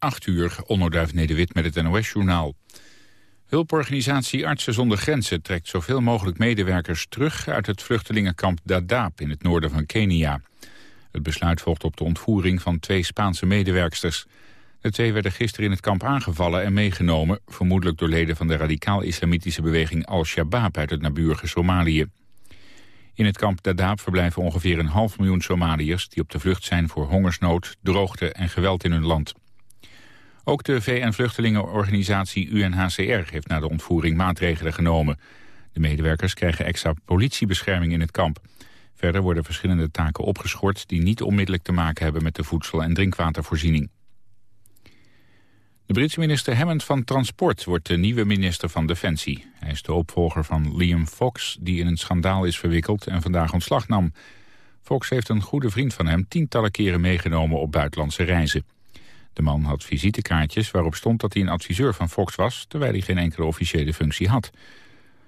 8 uur, onderduif Nederwit met het NOS-journaal. Hulporganisatie Artsen zonder Grenzen trekt zoveel mogelijk medewerkers terug uit het vluchtelingenkamp Dadaab in het noorden van Kenia. Het besluit volgt op de ontvoering van twee Spaanse medewerksters. De twee werden gisteren in het kamp aangevallen en meegenomen, vermoedelijk door leden van de radicaal-islamitische beweging Al-Shabaab uit het naburige Somalië. In het kamp Dadaab verblijven ongeveer een half miljoen Somaliërs... die op de vlucht zijn voor hongersnood, droogte en geweld in hun land. Ook de VN-vluchtelingenorganisatie UNHCR heeft na de ontvoering maatregelen genomen. De medewerkers krijgen extra politiebescherming in het kamp. Verder worden verschillende taken opgeschort... die niet onmiddellijk te maken hebben met de voedsel- en drinkwatervoorziening. De Britse minister Hammond van Transport wordt de nieuwe minister van Defensie. Hij is de opvolger van Liam Fox, die in een schandaal is verwikkeld en vandaag ontslag nam. Fox heeft een goede vriend van hem tientallen keren meegenomen op buitenlandse reizen. De man had visitekaartjes waarop stond dat hij een adviseur van Fox was... terwijl hij geen enkele officiële functie had.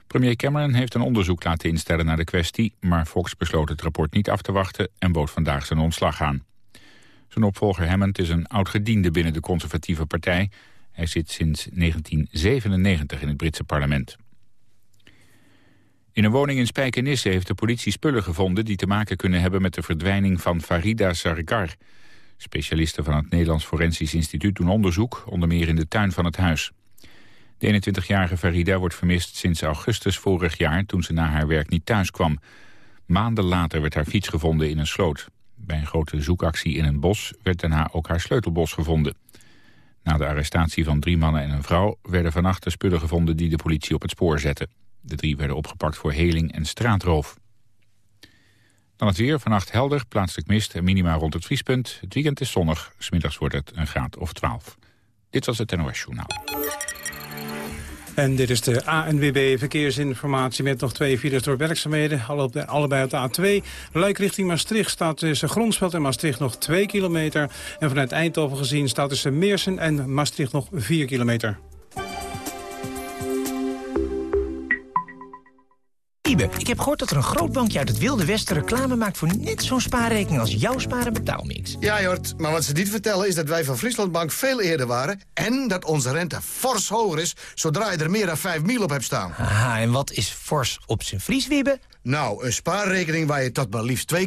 Premier Cameron heeft een onderzoek laten instellen naar de kwestie... maar Fox besloot het rapport niet af te wachten en bood vandaag zijn ontslag aan. Zijn opvolger Hammond is een oud-gediende binnen de conservatieve partij. Hij zit sinds 1997 in het Britse parlement. In een woning in Spijkenisse heeft de politie spullen gevonden... die te maken kunnen hebben met de verdwijning van Farida Sargar. Specialisten van het Nederlands Forensisch Instituut doen onderzoek... onder meer in de tuin van het huis. De 21-jarige Farida wordt vermist sinds augustus vorig jaar... toen ze na haar werk niet thuis kwam. Maanden later werd haar fiets gevonden in een sloot. Bij een grote zoekactie in een bos werd daarna ook haar sleutelbos gevonden. Na de arrestatie van drie mannen en een vrouw werden vannacht de spullen gevonden die de politie op het spoor zette. De drie werden opgepakt voor heling en straatroof. Dan het weer, vannacht helder, plaatselijk mist en minima rond het vriespunt. Het weekend is zonnig, smiddags wordt het een graad of 12. Dit was het NOS Journaal. En dit is de ANWB Verkeersinformatie met nog twee files door werkzaamheden. Allebei op de A2. Luik richting Maastricht staat tussen Gronsveld en Maastricht nog 2 kilometer. En vanuit Eindhoven gezien staat tussen Meersen en Maastricht nog 4 kilometer. Ik heb gehoord dat er een groot bankje uit het Wilde Westen reclame maakt... voor net zo'n spaarrekening als jouw sparen betaalmix. Ja, Jort, maar wat ze niet vertellen is dat wij van Frieslandbank veel eerder waren... en dat onze rente fors hoger is zodra je er meer dan 5 mil op hebt staan. Aha, en wat is fors op zijn Frieswibbe? Nou, een spaarrekening waar je tot maar liefst 2,9%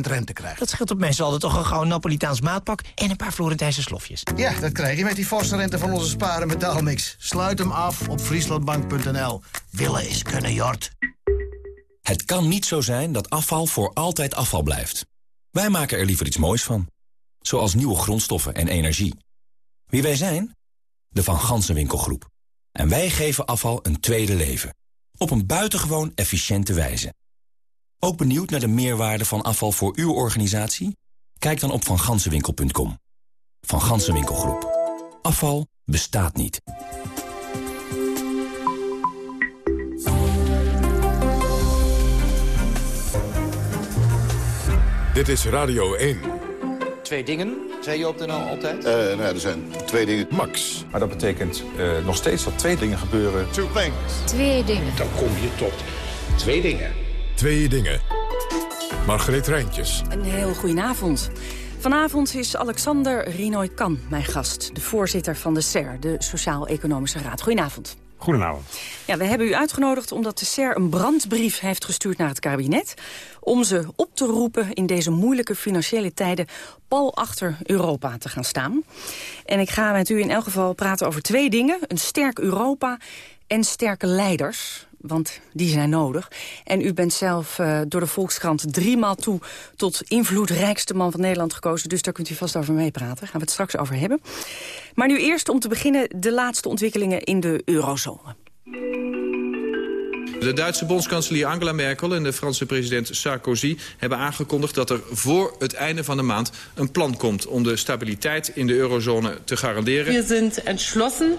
rente krijgt. Dat scheelt op mensen altijd toch een gauw Napolitaans maatpak... en een paar Florentijnse slofjes. Ja, dat krijg je met die forse rente van onze sparen betaalmix. Sluit hem af op frieslandbank.nl. Willen is kunnen, Jort. Het kan niet zo zijn dat afval voor altijd afval blijft. Wij maken er liever iets moois van. Zoals nieuwe grondstoffen en energie. Wie wij zijn? De Van Gansenwinkelgroep. En wij geven afval een tweede leven. Op een buitengewoon efficiënte wijze. Ook benieuwd naar de meerwaarde van afval voor uw organisatie? Kijk dan op vangansenwinkel.com. Van Gansenwinkelgroep. Afval bestaat niet. Dit is Radio 1. Twee dingen, zei je op de NL altijd? Uh, nou ja, er zijn twee dingen. Max. Maar dat betekent uh, nog steeds dat twee dingen gebeuren. Two things. Twee dingen. Dan kom je tot twee dingen. Twee dingen. Margreet Rijntjes. Een heel goedenavond. Vanavond is Alexander Rinoy Kan mijn gast. De voorzitter van de SER, de Sociaal-Economische Raad. Goedenavond. Goedenavond. Ja, we hebben u uitgenodigd omdat de SER een brandbrief heeft gestuurd naar het kabinet... om ze op te roepen in deze moeilijke financiële tijden... pal achter Europa te gaan staan. En ik ga met u in elk geval praten over twee dingen. Een sterk Europa en sterke leiders want die zijn nodig. En u bent zelf uh, door de Volkskrant driemaal toe... tot invloedrijkste man van Nederland gekozen. Dus daar kunt u vast over meepraten. Gaan we het straks over hebben. Maar nu eerst om te beginnen de laatste ontwikkelingen in de eurozone. De Duitse bondskanselier Angela Merkel en de Franse president Sarkozy hebben aangekondigd dat er voor het einde van de maand een plan komt om de stabiliteit in de eurozone te garanderen. We zijn entschlossen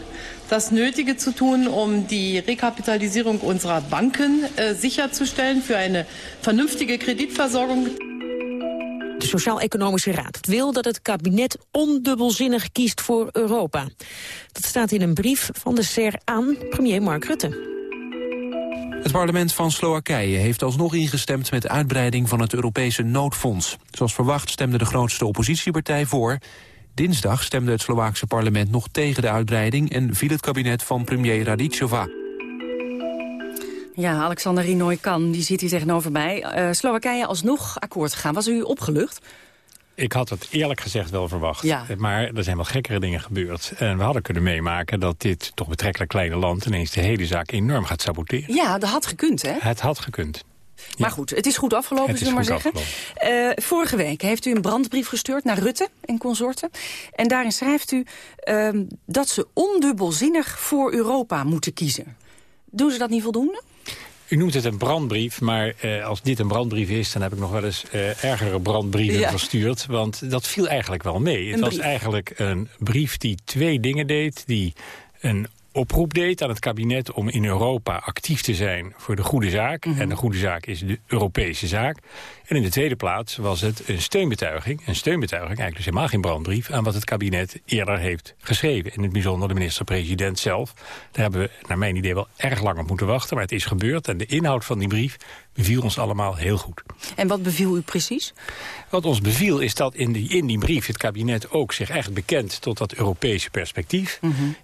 das Nötige zu tun, um die Rekapitalisierung unserer Banken äh, sicherzustellen für eine vernünftige Kreditversorgung. De Sociaal-Economische Raad wil dat het kabinet ondubbelzinnig kiest voor Europa. Dat staat in een brief van de SER aan premier Mark Rutte. Het parlement van Slowakije heeft alsnog ingestemd met uitbreiding van het Europese noodfonds. Zoals verwacht stemde de grootste oppositiepartij voor. Dinsdag stemde het Slovaakse parlement nog tegen de uitbreiding... en viel het kabinet van premier Radicova. Ja, Alexander Rinoy kan, die zit hier tegenover mij. Uh, Slowakije alsnog akkoord gegaan. Was u opgelucht? Ik had het eerlijk gezegd wel verwacht. Ja. Maar er zijn wel gekkere dingen gebeurd. En we hadden kunnen meemaken dat dit toch betrekkelijk kleine land... ineens de hele zaak enorm gaat saboteren. Ja, dat had gekund, hè? Het had gekund. Maar goed, het is goed afgelopen, zullen we maar zeggen. Uh, vorige week heeft u een brandbrief gestuurd naar Rutte en consorten. En daarin schrijft u uh, dat ze ondubbelzinnig voor Europa moeten kiezen. Doen ze dat niet voldoende? U noemt het een brandbrief, maar uh, als dit een brandbrief is... dan heb ik nog wel eens uh, ergere brandbrieven ja. verstuurd. Want dat viel eigenlijk wel mee. Een het was brief. eigenlijk een brief die twee dingen deed... die een oproep deed aan het kabinet om in Europa actief te zijn voor de goede zaak. Mhm. En de goede zaak is de Europese zaak. En in de tweede plaats was het een steunbetuiging. Een steunbetuiging, eigenlijk dus helemaal geen brandbrief... aan wat het kabinet eerder heeft geschreven. In het bijzonder de minister-president zelf. Daar hebben we naar mijn idee wel erg lang op moeten wachten. Maar het is gebeurd en de inhoud van die brief beviel ons allemaal heel goed. En wat beviel u precies? Wat ons beviel is dat in die, in die brief het kabinet ook zich echt bekent tot dat Europese perspectief.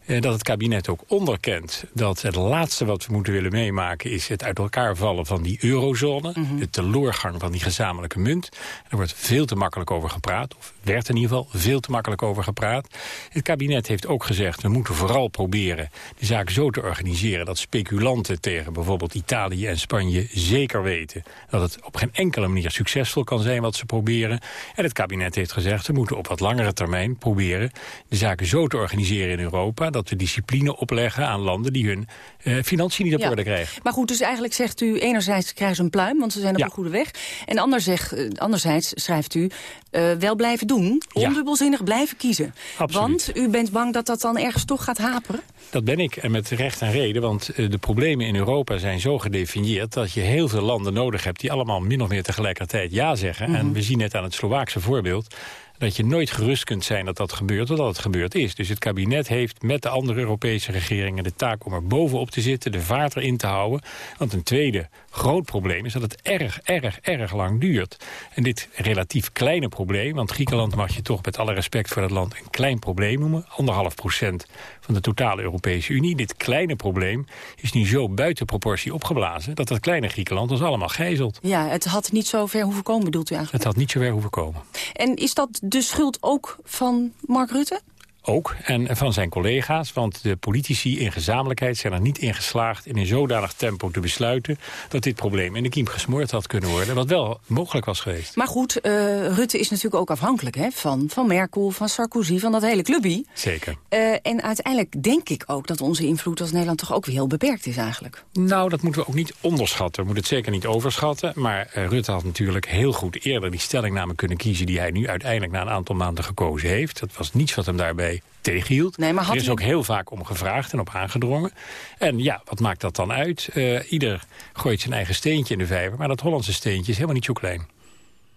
Eh, dat het kabinet ook onderkent dat het laatste wat we moeten willen meemaken is het uit elkaar vallen van die eurozone. Mhm. De teloorgang van die gezamenlijke munt. Er wordt veel te makkelijk over gepraat, of werd in ieder geval veel te makkelijk over gepraat. Het kabinet heeft ook gezegd we moeten vooral proberen de zaak zo te organiseren dat speculanten tegen bijvoorbeeld Italië en Spanje zeker weten dat het op geen enkele manier succesvol kan zijn wat ze proberen. En het kabinet heeft gezegd we moeten op wat langere termijn proberen de zaken zo te organiseren in Europa dat we discipline opleggen aan landen die hun eh, financiën niet op Ja. orde krijgen. Maar goed, dus eigenlijk zegt u... enerzijds krijgen ze een pluim, want ze zijn op Ja. een goede weg. En anders eh, anderzijds schrijft u... eh, wel blijven doen, ondubbelzinnig blijven kiezen. Absoluut. Want u bent bang dat dat dan ergens toch gaat haperen? Dat ben ik, en met recht en reden, want eh, de problemen in Europa zijn zo gedefinieerd... dat je heel veel landen nodig hebt die allemaal min of meer tegelijkertijd ja zeggen. Mhm. En we zien net aan het Slovaakse voorbeeld dat je nooit gerust kunt zijn dat dat gebeurt, totdat het gebeurd is. Dus het kabinet heeft met de andere Europese regeringen de taak om er bovenop te zitten, de vaart erin te houden. Want een tweede groot probleem is dat het erg, erg, erg lang duurt. En dit relatief kleine probleem, want Griekenland mag je toch met alle respect voor dat land een klein probleem noemen, anderhalf procent van de totale Europese Unie. Dit kleine probleem is nu zo buiten proportie opgeblazen dat dat kleine Griekenland ons allemaal gijzelt. Ja, het had niet zo ver hoeven komen, bedoelt u eigenlijk? Het had niet zo ver hoeven komen. En is dat de schuld ook van Mark Rutte? Ook, en van zijn collega's, want de politici in gezamenlijkheid zijn er niet in geslaagd in een zodanig tempo te besluiten dat dit probleem in de kiem gesmoord had kunnen worden, wat wel mogelijk was geweest. Maar goed, eh, Rutte is natuurlijk ook afhankelijk hè, van, van Merkel, van Sarkozy, van dat hele clubie. Zeker. Eh, en uiteindelijk denk ik ook dat onze invloed als Nederland toch ook weer heel beperkt is eigenlijk. Nou, dat moeten we ook niet onderschatten. We moeten het zeker niet overschatten. Maar eh, Rutte had natuurlijk heel goed eerder die stellingname kunnen kiezen... die hij nu uiteindelijk na een aantal maanden gekozen heeft. Dat was niets wat hem daarbij tegenhield. Nee, maar had er is hij- ook heel vaak om gevraagd en op aangedrongen. En ja, wat maakt dat dan uit? Eh, ieder gooit zijn eigen steentje in de vijver. Maar dat Hollandse steentje is helemaal niet zo klein.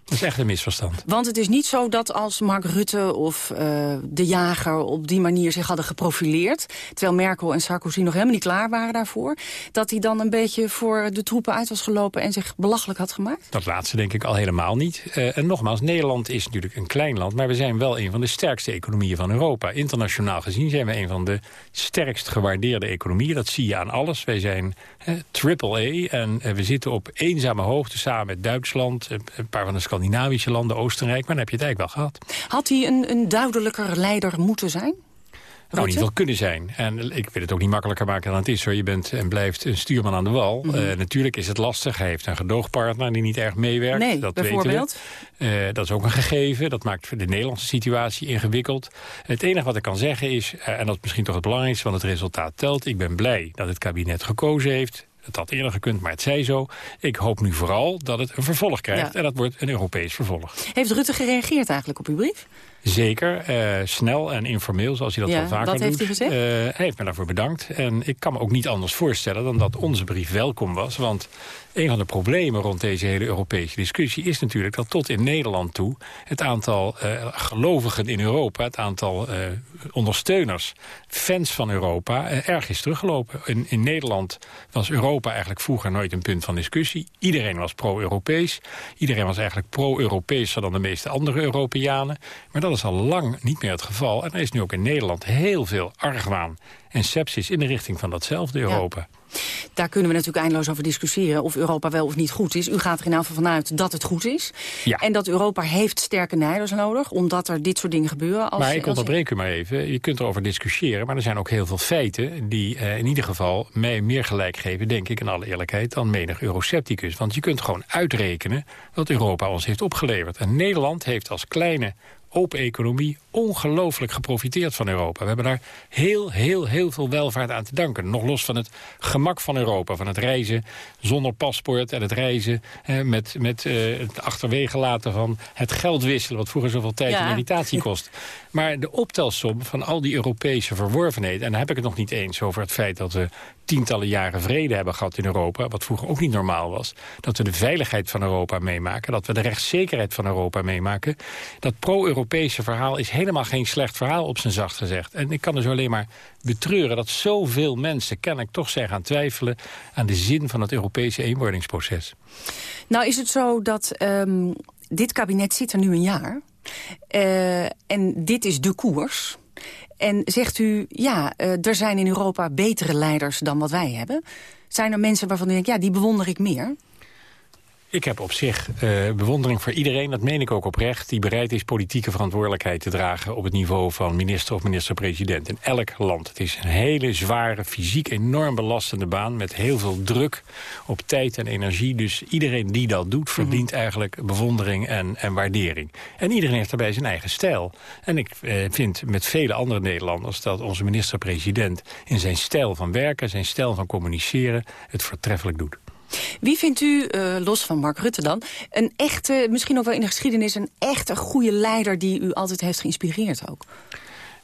Dat is echt een misverstand. Want het is niet zo dat als Mark Rutte of eh, de jager op die manier zich hadden geprofileerd... terwijl Merkel en Sarkozy nog helemaal niet klaar waren daarvoor... dat hij dan een beetje voor de troepen uit was gelopen en zich belachelijk had gemaakt? Dat laatste denk ik al helemaal niet. Eh, en nogmaals, Nederland is natuurlijk een klein land... maar we zijn wel een van de sterkste economieën van Europa. Internationaal gezien zijn we een van de sterkst gewaardeerde economieën. Dat zie je aan alles. Wij zijn triple A en eh, we zitten op eenzame hoogte... samen met Duitsland, een paar van de Scandinavische landen, Oostenrijk... maar dan heb je het eigenlijk wel gehad. Had hij een, een duidelijker leider moeten zijn? Nou, ieder geval kunnen zijn. En ik wil het ook niet makkelijker maken dan het is. Hoor. Je bent en blijft een stuurman aan de wal. Mhm. Eh, natuurlijk is het lastig. Hij heeft een gedoogpartner die niet erg meewerkt. Nee, dat bijvoorbeeld? Weten we. Eh, dat is ook een gegeven. Dat maakt de Nederlandse situatie ingewikkeld. Het enige wat ik kan zeggen is, eh, en dat is misschien toch het belangrijkste... want het resultaat telt. Ik ben blij dat het kabinet gekozen heeft. Het had eerder gekund, maar het zij zo. Ik hoop nu vooral dat het een vervolg krijgt. Ja. En dat wordt een Europees vervolg. Heeft Rutte gereageerd eigenlijk op uw brief? Zeker, eh, snel en informeel, zoals hij dat Ja, wel vaker doet. heeft hij gezegd? Eh, hij heeft me daarvoor bedankt. En ik kan me ook niet anders voorstellen dan dat onze brief welkom was. Want een van de problemen rond deze hele Europese discussie... is natuurlijk dat tot in Nederland toe het aantal eh, gelovigen in Europa... het aantal ondersteuners, fans van Europa, erg is teruggelopen. In, in Nederland was Europa eigenlijk vroeger nooit een punt van discussie. Iedereen was pro-Europees. Iedereen was eigenlijk pro-Europeeser dan de meeste andere Europeanen. Maar dat Dat is al lang niet meer het geval. En er is nu ook in Nederland heel veel argwaan en sepsis in de richting van datzelfde Europa. Daar kunnen we natuurlijk eindeloos over discussiëren of Europa wel of niet goed is. U gaat er in ieder geval vanuit dat het goed is. Ja. En dat Europa heeft sterke leiders nodig, omdat er dit soort dingen gebeuren. Als, maar ik als- onderbreek u maar even. Je kunt erover discussiëren, maar er zijn ook heel veel feiten... die eh, in ieder geval mij meer gelijk geven, denk ik in alle eerlijkheid... dan menig eurocepticus. Want je kunt gewoon uitrekenen wat Europa ons heeft opgeleverd. En Nederland heeft als kleine open economie ongelooflijk geprofiteerd van Europa. We hebben daar heel, heel, heel veel welvaart aan te danken. Nog los van het gemak van Europa. Van het reizen zonder paspoort en het reizen eh, met, met eh, het achterwege laten van het geld wisselen... wat vroeger zoveel tijd Ja. en irritatie kost. Maar de optelsom van al die Europese verworvenheden... en dan heb ik het nog niet eens over het feit dat we tientallen jaren vrede hebben gehad in Europa... wat vroeger ook niet normaal was. Dat we de veiligheid van Europa meemaken. Dat we de rechtszekerheid van Europa meemaken. Dat pro-Europese verhaal is helemaal geen slecht verhaal op zijn zacht gezegd. En ik kan dus alleen maar betreuren dat zoveel mensen kennelijk toch zijn gaan twijfelen... aan de zin van het Europese eenwordingsproces. Nou is het zo dat ehm, dit kabinet zit er nu een jaar. Eh, en dit is de koers. En zegt u, ja, eh, er zijn in Europa betere leiders dan wat wij hebben. Zijn er mensen waarvan u denkt, ja, die bewonder ik meer? Ik heb op zich eh, bewondering voor iedereen, dat meen ik ook oprecht... die bereid is politieke verantwoordelijkheid te dragen... op het niveau van minister of minister-president in elk land. Het is een hele zware, fysiek enorm belastende baan... met heel veel druk op tijd en energie. Dus iedereen die dat doet, verdient eigenlijk bewondering en, en waardering. En iedereen heeft daarbij zijn eigen stijl. En ik eh, vind met vele andere Nederlanders... dat onze minister-president in zijn stijl van werken... zijn stijl van communiceren het voortreffelijk doet. Wie vindt u, eh, los van Mark Rutte dan, een echte, misschien ook wel in de geschiedenis... een echte goede leider die u altijd heeft geïnspireerd ook?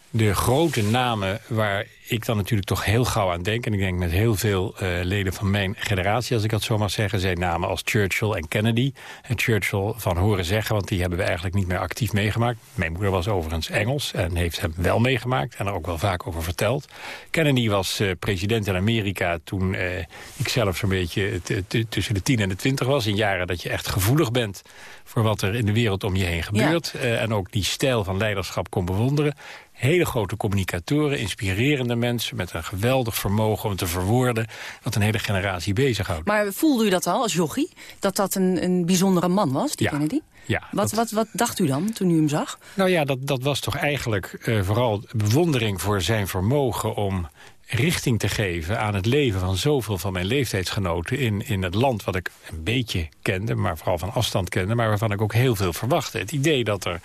De grote namen waar ik dan natuurlijk toch heel gauw aan denk... en ik denk met heel veel eh, leden van mijn generatie, als ik dat zo mag zeggen... zijn namen als Churchill en Kennedy. En Churchill van horen zeggen, want die hebben we eigenlijk niet meer actief meegemaakt. Mijn moeder was overigens Engels en heeft hem wel meegemaakt... en er ook wel vaak over verteld. Kennedy was eh, president in Amerika toen eh, ik zelf zo'n beetje tussen de 10 en de 20 was. In jaren dat je echt gevoelig bent voor wat er in de wereld om je heen gebeurt. En ook die stijl van leiderschap kon bewonderen. Hele grote communicatoren, inspirerende mensen... met een geweldig vermogen om te verwoorden... wat een hele generatie bezighoudt. Maar voelde u dat al als jochie? Dat dat een, een bijzondere man was, die Ja. Kennedy? Ja, Wat, wat, wat dacht u dan toen u hem zag? Nou ja, dat, dat was toch eigenlijk eh, vooral bewondering voor zijn vermogen om richting te geven aan het leven van zoveel van mijn leeftijdsgenoten in, in het land wat ik een beetje kende, maar vooral van afstand kende, maar waarvan ik ook heel veel verwachtte. Het idee dat er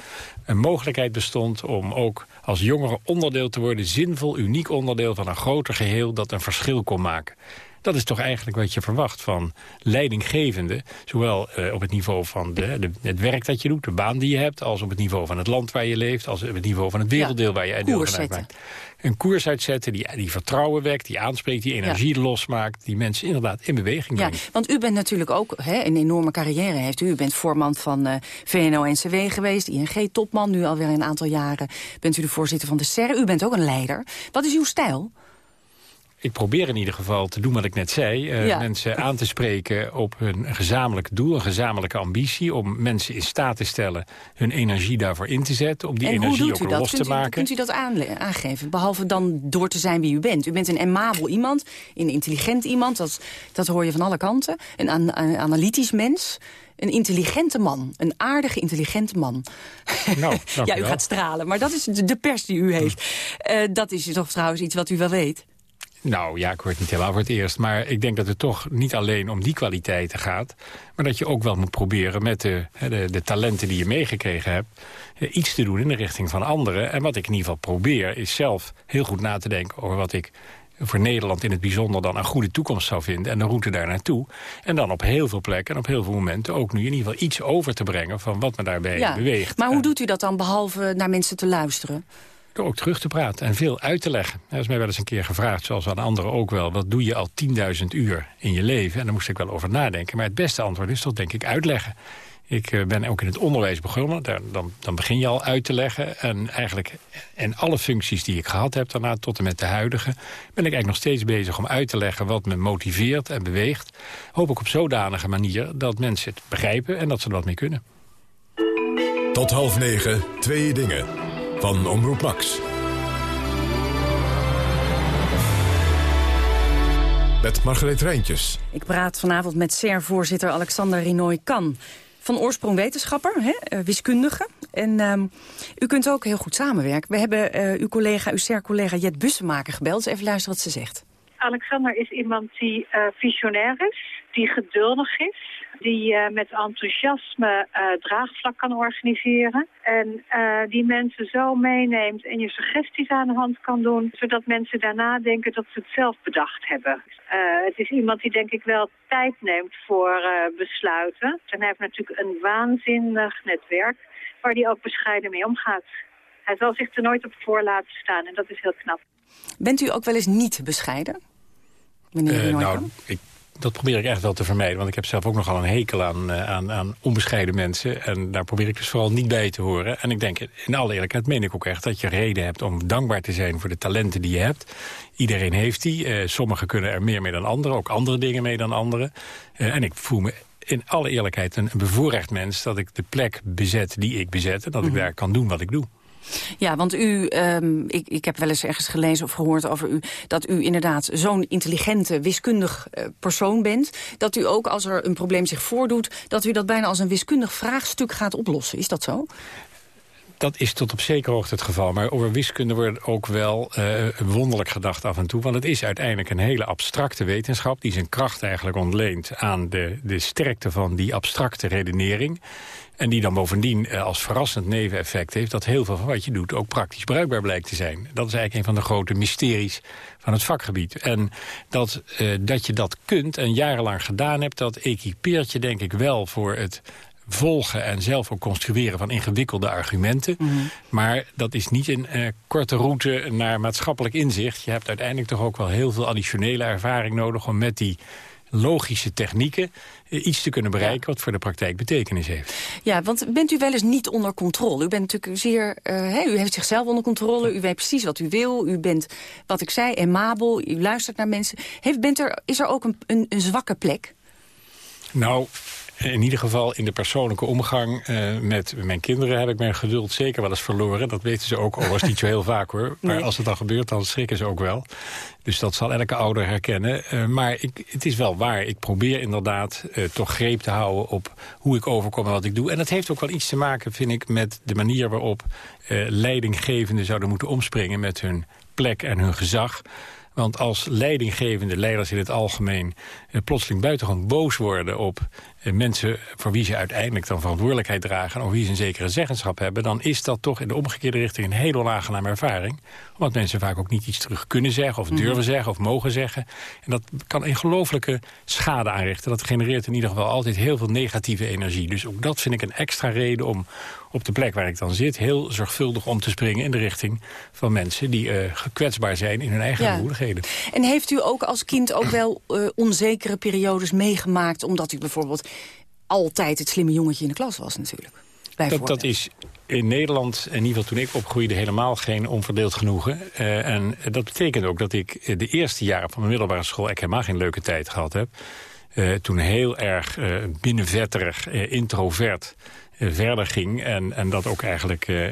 een mogelijkheid bestond om ook als jongere onderdeel te worden, zinvol, uniek onderdeel van een groter geheel dat een verschil kon maken. Dat is toch eigenlijk wat je verwacht van leidinggevende. Zowel eh, op het niveau van de, de, het werk dat je doet, de baan die je hebt... als op het niveau van het land waar je leeft... als op het niveau van het werelddeel waar je deel koers van uitmaakt. Een koers uitzetten die, die vertrouwen wekt, die aanspreekt, die energie losmaakt... die mensen inderdaad in beweging Ja, brengt. want u bent natuurlijk ook hè, een enorme carrière heeft u. U bent voorman van eh VNO-NCW geweest, ING-topman. Nu alweer een aantal jaren bent u de voorzitter van de SER. U bent ook een leider. Wat is uw stijl? Ik probeer in ieder geval te doen wat ik net zei. eh, Ja. Mensen aan te spreken op hun gezamenlijk doel, een gezamenlijke ambitie... om mensen in staat te stellen hun energie daarvoor in te zetten... om die en energie ook dat? los Kunt te u, maken. kunt u dat aangeven? Behalve dan door te zijn wie u bent. U bent een amabel iemand, een intelligent iemand. Dat, dat hoor je van alle kanten. Een an- een analytisch mens. Een intelligente man. Een aardige, intelligente man. Nou, ja, u wel. gaat stralen. Maar dat is de, de pers die u heeft. Eh, dat is toch trouwens iets wat u wel weet. Nou ja, ik hoor het niet helemaal voor het eerst. Maar ik denk dat het toch niet alleen om die kwaliteiten gaat. Maar dat je ook wel moet proberen met de, de, de talenten die je meegekregen hebt... eh, iets te doen in de richting van anderen. En wat ik in ieder geval probeer is zelf heel goed na te denken over wat ik voor Nederland in het bijzonder dan een goede toekomst zou vinden... en de route daar naartoe. En dan op heel veel plekken en op heel veel momenten ook nu in ieder geval iets over te brengen... van wat me daarbij Ja. beweegt. Maar hoe doet u dat dan, behalve naar mensen te luisteren? Ook terug te praten en veel uit te leggen. Er is mij wel eens een keer gevraagd, zoals aan anderen ook wel... wat doe je al 10.000 uur in je leven? En daar moest ik wel over nadenken. Maar het beste antwoord is toch denk ik uitleggen. Ik eh, ben ook in het onderwijs begonnen. Daar, dan, dan begin je al uit te leggen. En eigenlijk in alle functies die ik gehad heb daarna, tot en met de huidige... ben ik eigenlijk nog steeds bezig om uit te leggen wat me motiveert en beweegt. Hoop op zodanige manier dat mensen het begrijpen en dat ze er wat mee kunnen. Tot half negen, twee dingen. Van Omroep Max. Met Margreet Rijntjes. Ik praat vanavond met SER-voorzitter Alexander Rinoy Kan. Van oorsprong wetenschapper, hè, eh, wiskundige. En um, u kunt ook heel goed samenwerken. We hebben uh, uw collega, uw SER-collega Jet Bussemaker gebeld. Dus even luisteren wat ze zegt. Alexander is iemand die uh, visionair is, die geduldig is die uh, met enthousiasme uh, draagvlak kan organiseren. En uh, die mensen zo meeneemt en je suggesties aan de hand kan doen... zodat mensen daarna denken dat ze het zelf bedacht hebben. het is iemand die denk ik wel tijd neemt voor besluiten. En hij heeft natuurlijk een waanzinnig netwerk waar hij ook bescheiden mee omgaat. Hij zal zich er nooit op voor laten staan en dat is heel knap. Bent u ook wel eens niet bescheiden? Meneer uh, nou, ik dat probeer ik echt wel te vermijden. Want ik heb zelf ook nogal een hekel aan, uh, aan, aan onbescheiden mensen. En daar probeer ik dus vooral niet bij te horen. En ik denk, in alle eerlijkheid meen ik ook echt... dat je reden hebt om dankbaar te zijn voor de talenten die je hebt. Iedereen heeft die. Uh, sommigen kunnen er meer mee dan anderen. Ook andere dingen mee dan anderen. Uh, en ik voel me in alle eerlijkheid een, een bevoorrecht mens... dat ik de plek bezet die ik bezet. En dat mm -hmm. ik daar kan doen wat ik doe. Ja, want u, um, ik, ik heb wel eens ergens gelezen of gehoord over u... dat u inderdaad zo'n intelligente, wiskundig uh, persoon bent... dat u ook als er een probleem zich voordoet... dat u dat bijna als een wiskundig vraagstuk gaat oplossen. Is dat zo? Dat is tot op zekere hoogte het geval. Maar over wiskunde wordt ook wel uh, wonderlijk gedacht af en toe. Want het is uiteindelijk een hele abstracte wetenschap... die zijn kracht eigenlijk ontleent aan de, de sterkte van die abstracte redenering. En die dan bovendien uh, als verrassend neveneffect heeft... dat heel veel van wat je doet ook praktisch bruikbaar blijkt te zijn. Dat is eigenlijk een van de grote mysteries van het vakgebied. En dat, uh, dat je dat kunt en jarenlang gedaan hebt... dat equipeert je denk ik wel voor het volgen en zelf ook construeren van ingewikkelde argumenten. Mm -hmm. Maar dat is niet een uh, korte route naar maatschappelijk inzicht. Je hebt uiteindelijk toch ook wel heel veel additionele ervaring nodig... om met die logische technieken uh, iets te kunnen bereiken... wat voor de praktijk betekenis heeft. Ja, want bent u wel eens niet onder controle? U bent natuurlijk zeer... Uh, hey, u heeft zichzelf onder controle, u weet precies wat u wil. U bent, wat ik zei, emabel, u luistert naar mensen. Heeft, bent er, is er ook een, een, een zwakke plek? Nou, in ieder geval in de persoonlijke omgang uh, met mijn kinderen... heb ik mijn geduld zeker wel eens verloren. Dat weten ze ook, overigens niet zo heel vaak hoor. Maar nee. als het dan gebeurt, dan schrikken ze ook wel. Dus dat zal elke ouder herkennen. Uh, maar ik, het is wel waar. Ik probeer inderdaad uh, toch greep te houden op hoe ik overkom en wat ik doe. En dat heeft ook wel iets te maken, vind ik, met de manier waarop leidinggevenden zouden moeten omspringen... met hun plek en hun gezag... Want als leidinggevende leiders in het algemeen eh, plotseling buitengewoon boos worden op eh, mensen voor wie ze uiteindelijk dan verantwoordelijkheid dragen... en over wie ze een zekere zeggenschap hebben... dan is dat toch in de omgekeerde richting een hele onaangename ervaring. Omdat mensen vaak ook niet iets terug kunnen zeggen... of durven mm. zeggen of mogen zeggen. En dat kan een gelooflijke schade aanrichten. Dat genereert in ieder geval altijd heel veel negatieve energie. Dus ook dat vind ik een extra reden om op de plek waar ik dan zit... heel zorgvuldig om te springen in de richting van mensen... die uh, gekwetsbaar zijn in hun eigen ja. En heeft u ook als kind ook wel uh, onzekere periodes meegemaakt... omdat u bijvoorbeeld altijd het slimme jongetje in de klas was natuurlijk? Dat, dat is in Nederland, in ieder geval toen ik opgroeide, helemaal geen onverdeeld genoegen. Uh, en dat betekent ook dat ik de eerste jaren van mijn middelbare school... ik helemaal geen leuke tijd gehad heb. Uh, toen heel erg uh, binnenvetterig, introvert verder ging. En, en dat ook eigenlijk uh,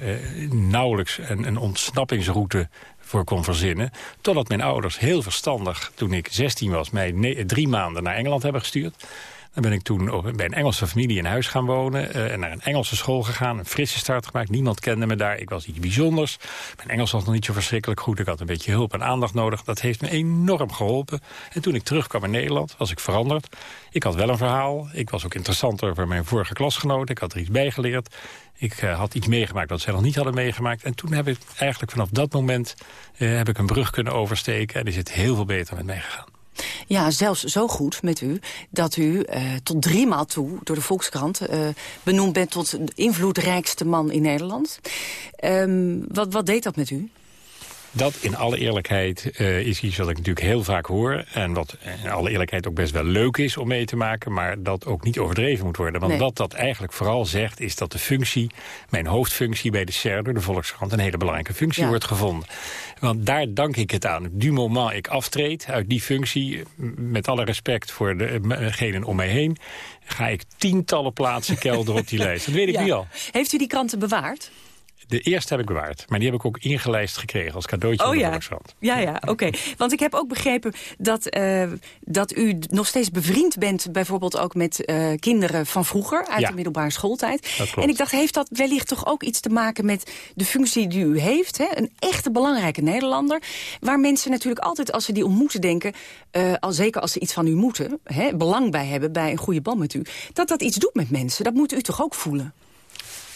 nauwelijks een, een ontsnappingsroute voor kon verzinnen. Totdat mijn ouders heel verstandig, toen ik 16 was... mij drie maanden naar Engeland hebben gestuurd. Dan ben ik toen bij een Engelse familie in huis gaan wonen. Uh, en naar een Engelse school gegaan. Een frisse start gemaakt. Niemand kende me daar. Ik was iets bijzonders. Mijn Engels was nog niet zo verschrikkelijk goed. Ik had een beetje hulp en aandacht nodig. Dat heeft me enorm geholpen. En toen ik terugkwam in Nederland was ik veranderd. Ik had wel een verhaal. Ik was ook interessanter voor mijn vorige klasgenoten. Ik had er iets bij geleerd. Ik uh, had iets meegemaakt dat zij nog niet hadden meegemaakt. En toen heb ik eigenlijk vanaf dat moment uh, heb ik een brug kunnen oversteken. En is het heel veel beter met mij gegaan. Ja, zelfs zo goed met u dat u uh, tot drie maal toe door de Volkskrant uh, benoemd bent tot invloedrijkste man in Nederland. Um, wat, wat deed dat met u? Dat in alle eerlijkheid uh, is iets wat ik natuurlijk heel vaak hoor. En wat in alle eerlijkheid ook best wel leuk is om mee te maken. Maar dat ook niet overdreven moet worden. Want wat dat eigenlijk vooral zegt is dat de functie, mijn hoofdfunctie bij de SER door de Volkskrant, een hele belangrijke functie wordt gevonden. Want daar dank ik het aan. Du moment ik aftreed uit die functie, met alle respect voor degenen om mij heen, ga ik tientallen plaatsen kelderen op die lijst. Dat weet ik nu al. Heeft u die kranten bewaard? De eerste heb ik bewaard. Maar die heb ik ook ingelijst gekregen als cadeautje oh, van de ja. Volkskrant. Ja, ja, oké. Want ik heb ook begrepen dat, uh, dat u nog steeds bevriend bent... bijvoorbeeld ook met uh, kinderen van vroeger, uit Ja. de middelbare schooltijd. Dat klopt. En ik dacht, heeft dat wellicht toch ook iets te maken met de functie die u heeft? Hè? Een echte belangrijke Nederlander. Waar mensen natuurlijk altijd, als ze die ontmoeten, denken... Uh, al zeker als ze iets van u moeten, hè, belang bij hebben... bij een goede band met u, dat dat iets doet met mensen. Dat moet u toch ook voelen?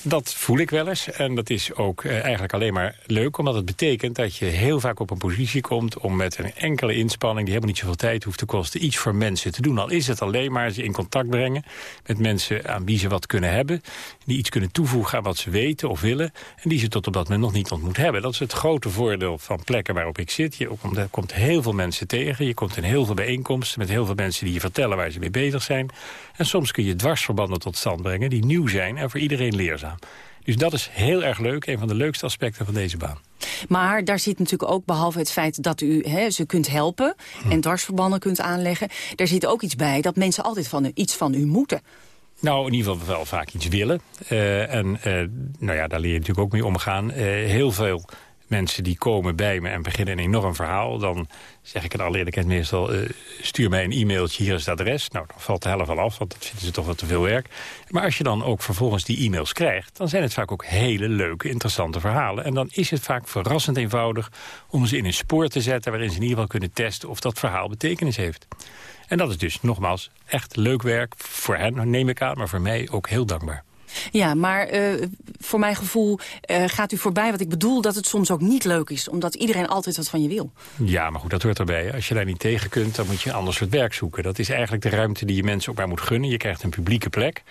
Dat voel ik wel eens. En dat is ook eh, eigenlijk alleen maar leuk. Omdat het betekent dat je heel vaak op een positie komt... om met een enkele inspanning, die helemaal niet zoveel tijd hoeft te kosten... iets voor mensen te doen. Al is het alleen maar ze in contact brengen met mensen aan wie ze wat kunnen hebben. Die iets kunnen toevoegen aan wat ze weten of willen. En die ze tot op dat moment nog niet ontmoet hebben. Dat is het grote voordeel van plekken waarop ik zit. Je komt, komt heel veel mensen tegen. Je komt in heel veel bijeenkomsten met heel veel mensen die je vertellen waar ze mee bezig zijn. En soms kun je dwarsverbanden tot stand brengen die nieuw zijn en voor iedereen leerzaam. Dus dat is heel erg leuk, een van de leukste aspecten van deze baan. Maar daar zit natuurlijk ook, behalve het feit dat u hè, ze kunt helpen... en dwarsverbanden kunt aanleggen... daar zit ook iets bij dat mensen altijd van, iets van u moeten. Nou, in ieder geval wel vaak iets willen. Eh, en eh, nou ja, daar leer je natuurlijk ook mee omgaan. Eh, heel veel mensen die komen bij me en beginnen een enorm verhaal... dan zeg ik in alle eerlijkheid meestal... eh, stuur mij een e-mailtje, hier is het adres. Nou, dan valt de helft wel af, want dat vinden ze toch wel te veel werk. Maar als je dan ook vervolgens die e-mails krijgt... dan zijn het vaak ook hele leuke, interessante verhalen. En dan is het vaak verrassend eenvoudig om ze in een spoor te zetten... waarin ze in ieder geval kunnen testen of dat verhaal betekenis heeft. En dat is dus, nogmaals, echt leuk werk. Voor hen neem ik aan, maar voor mij ook heel dankbaar. Ja, maar eh, voor mijn gevoel eh, gaat u voorbij wat ik bedoel... dat het soms ook niet leuk is, omdat iedereen altijd wat van je wil. Ja, maar goed, dat hoort erbij. Als je daar niet tegen kunt, dan moet je een ander soort werk zoeken. Dat is eigenlijk de ruimte die je mensen ook maar moet gunnen. Je krijgt een publieke plek.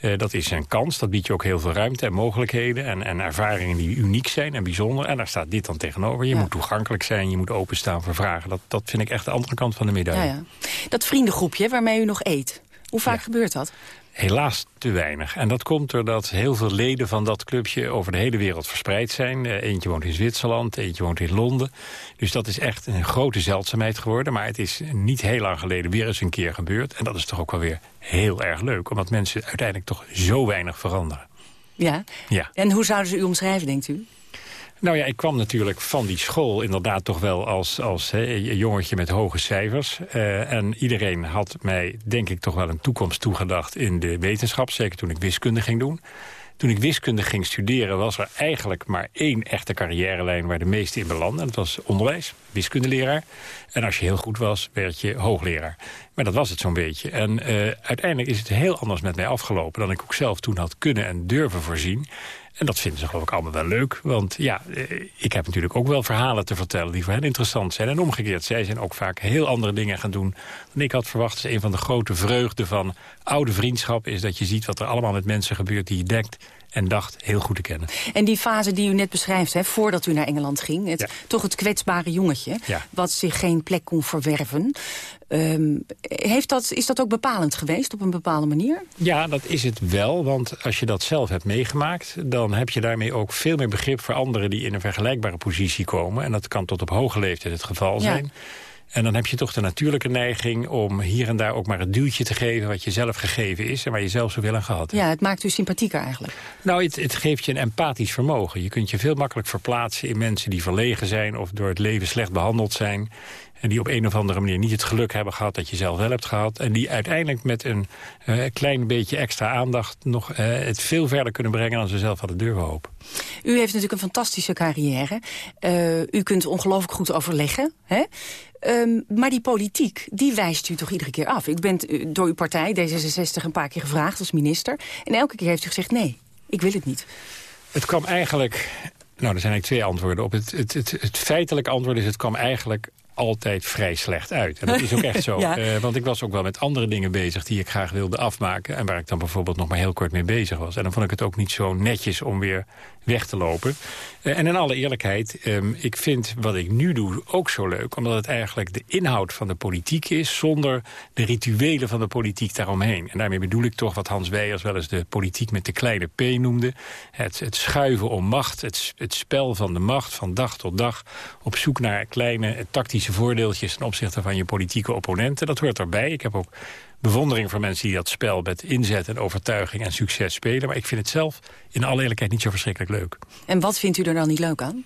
Eh, dat is een kans, dat biedt je ook heel veel ruimte en mogelijkheden... En, en ervaringen die uniek zijn en bijzonder. En daar staat dit dan tegenover. Je moet toegankelijk zijn, je moet openstaan voor vragen. Dat, dat vind ik echt de andere kant van de medaille. Ja, ja. Dat vriendengroepje waarmee u nog eet, hoe vaak gebeurt dat? Helaas te weinig. En dat komt doordat heel veel leden van dat clubje over de hele wereld verspreid zijn. Eh, Eentje woont in Zwitserland, eentje woont in Londen. Dus dat is echt een grote zeldzaamheid geworden. Maar het is niet heel lang geleden weer eens een keer gebeurd. En dat is toch ook wel weer heel erg leuk. Omdat mensen uiteindelijk toch zo weinig veranderen. Ja. Ja. En hoe zouden ze u omschrijven, denkt u? Nou ja, ik kwam natuurlijk van die school inderdaad toch wel als, als een jongetje met hoge cijfers. Eh, en iedereen had mij, denk ik, toch wel een toekomst toegedacht in de wetenschap. Zeker toen ik wiskunde ging doen. Toen ik wiskunde ging studeren was er eigenlijk maar één echte carrièrelijn waar de meesten in belanden. En dat was onderwijs, wiskundeleraar. En als je heel goed was, werd je hoogleraar. Maar dat was het zo'n beetje. En eh, uiteindelijk is het heel anders met mij afgelopen dan ik ook zelf toen had kunnen en durven voorzien. En dat vinden ze geloof ik allemaal wel leuk. Want ja, eh, ik heb natuurlijk ook wel verhalen te vertellen die voor hen interessant zijn. En omgekeerd, zij zijn ook vaak heel andere dingen gaan doen dan ik had verwacht. Dus een van de grote vreugden van oude vriendschap is dat je ziet wat er allemaal met mensen gebeurt die je denkt en dacht heel goed te kennen. En die fase die u net beschrijft, hè, voordat u naar Engeland ging... Het, toch het kwetsbare jongetje, Ja. wat zich geen plek kon verwerven... Ehm, heeft dat, is dat ook bepalend geweest op een bepaalde manier? Ja, dat is het wel. Want als je dat zelf hebt meegemaakt... dan heb je daarmee ook veel meer begrip voor anderen... die in een vergelijkbare positie komen. En dat kan tot op hoge leeftijd het geval Ja. zijn. En dan heb je toch de natuurlijke neiging om hier en daar ook maar het duwtje te geven... wat je zelf gegeven is en waar je zelf zoveel aan gehad hebt. Ja, het maakt u sympathieker eigenlijk. Nou, het, het geeft je een empathisch vermogen. Je kunt je veel makkelijk verplaatsen in mensen die verlegen zijn... of door het leven slecht behandeld zijn. En die op een of andere manier niet het geluk hebben gehad dat je zelf wel hebt gehad. En die uiteindelijk met een eh, klein beetje extra aandacht... nog eh, het veel verder kunnen brengen dan ze zelf hadden durven hopen. U heeft natuurlijk een fantastische carrière. Eh, u kunt ongelooflijk goed overleggen. Hè? Ehm, maar die politiek, die wijst u toch iedere keer af? Bent eh, door uw partij, D66, een paar keer gevraagd als minister. En elke keer heeft u gezegd, nee, ik wil het niet. Het kwam eigenlijk... Nou, er zijn eigenlijk twee antwoorden op. Het, het, het, het feitelijke antwoord is, het kwam eigenlijk altijd vrij slecht uit. En dat is ook echt zo. Ja. Eh, want ik was ook wel met andere dingen bezig die ik graag wilde afmaken. En waar ik dan bijvoorbeeld nog maar heel kort mee bezig was. En dan vond ik het ook niet zo netjes om weer weg te lopen. Eh, en in alle eerlijkheid, ehm, ik vind wat ik nu doe ook zo leuk. Omdat het eigenlijk de inhoud van de politiek is... zonder de rituelen van de politiek daaromheen. En daarmee bedoel ik toch wat Hans Weijers wel eens de politiek met de kleine p noemde. Het, het schuiven om macht, het, het spel van de macht van dag tot dag... op zoek naar kleine eh, voordeeltjes ten opzichte van je politieke opponenten. Dat hoort erbij. Ik heb ook bewondering voor mensen die dat spel met inzet en overtuiging en succes spelen. Maar ik vind het zelf in alle eerlijkheid niet zo verschrikkelijk leuk. En wat vindt u er dan niet leuk aan?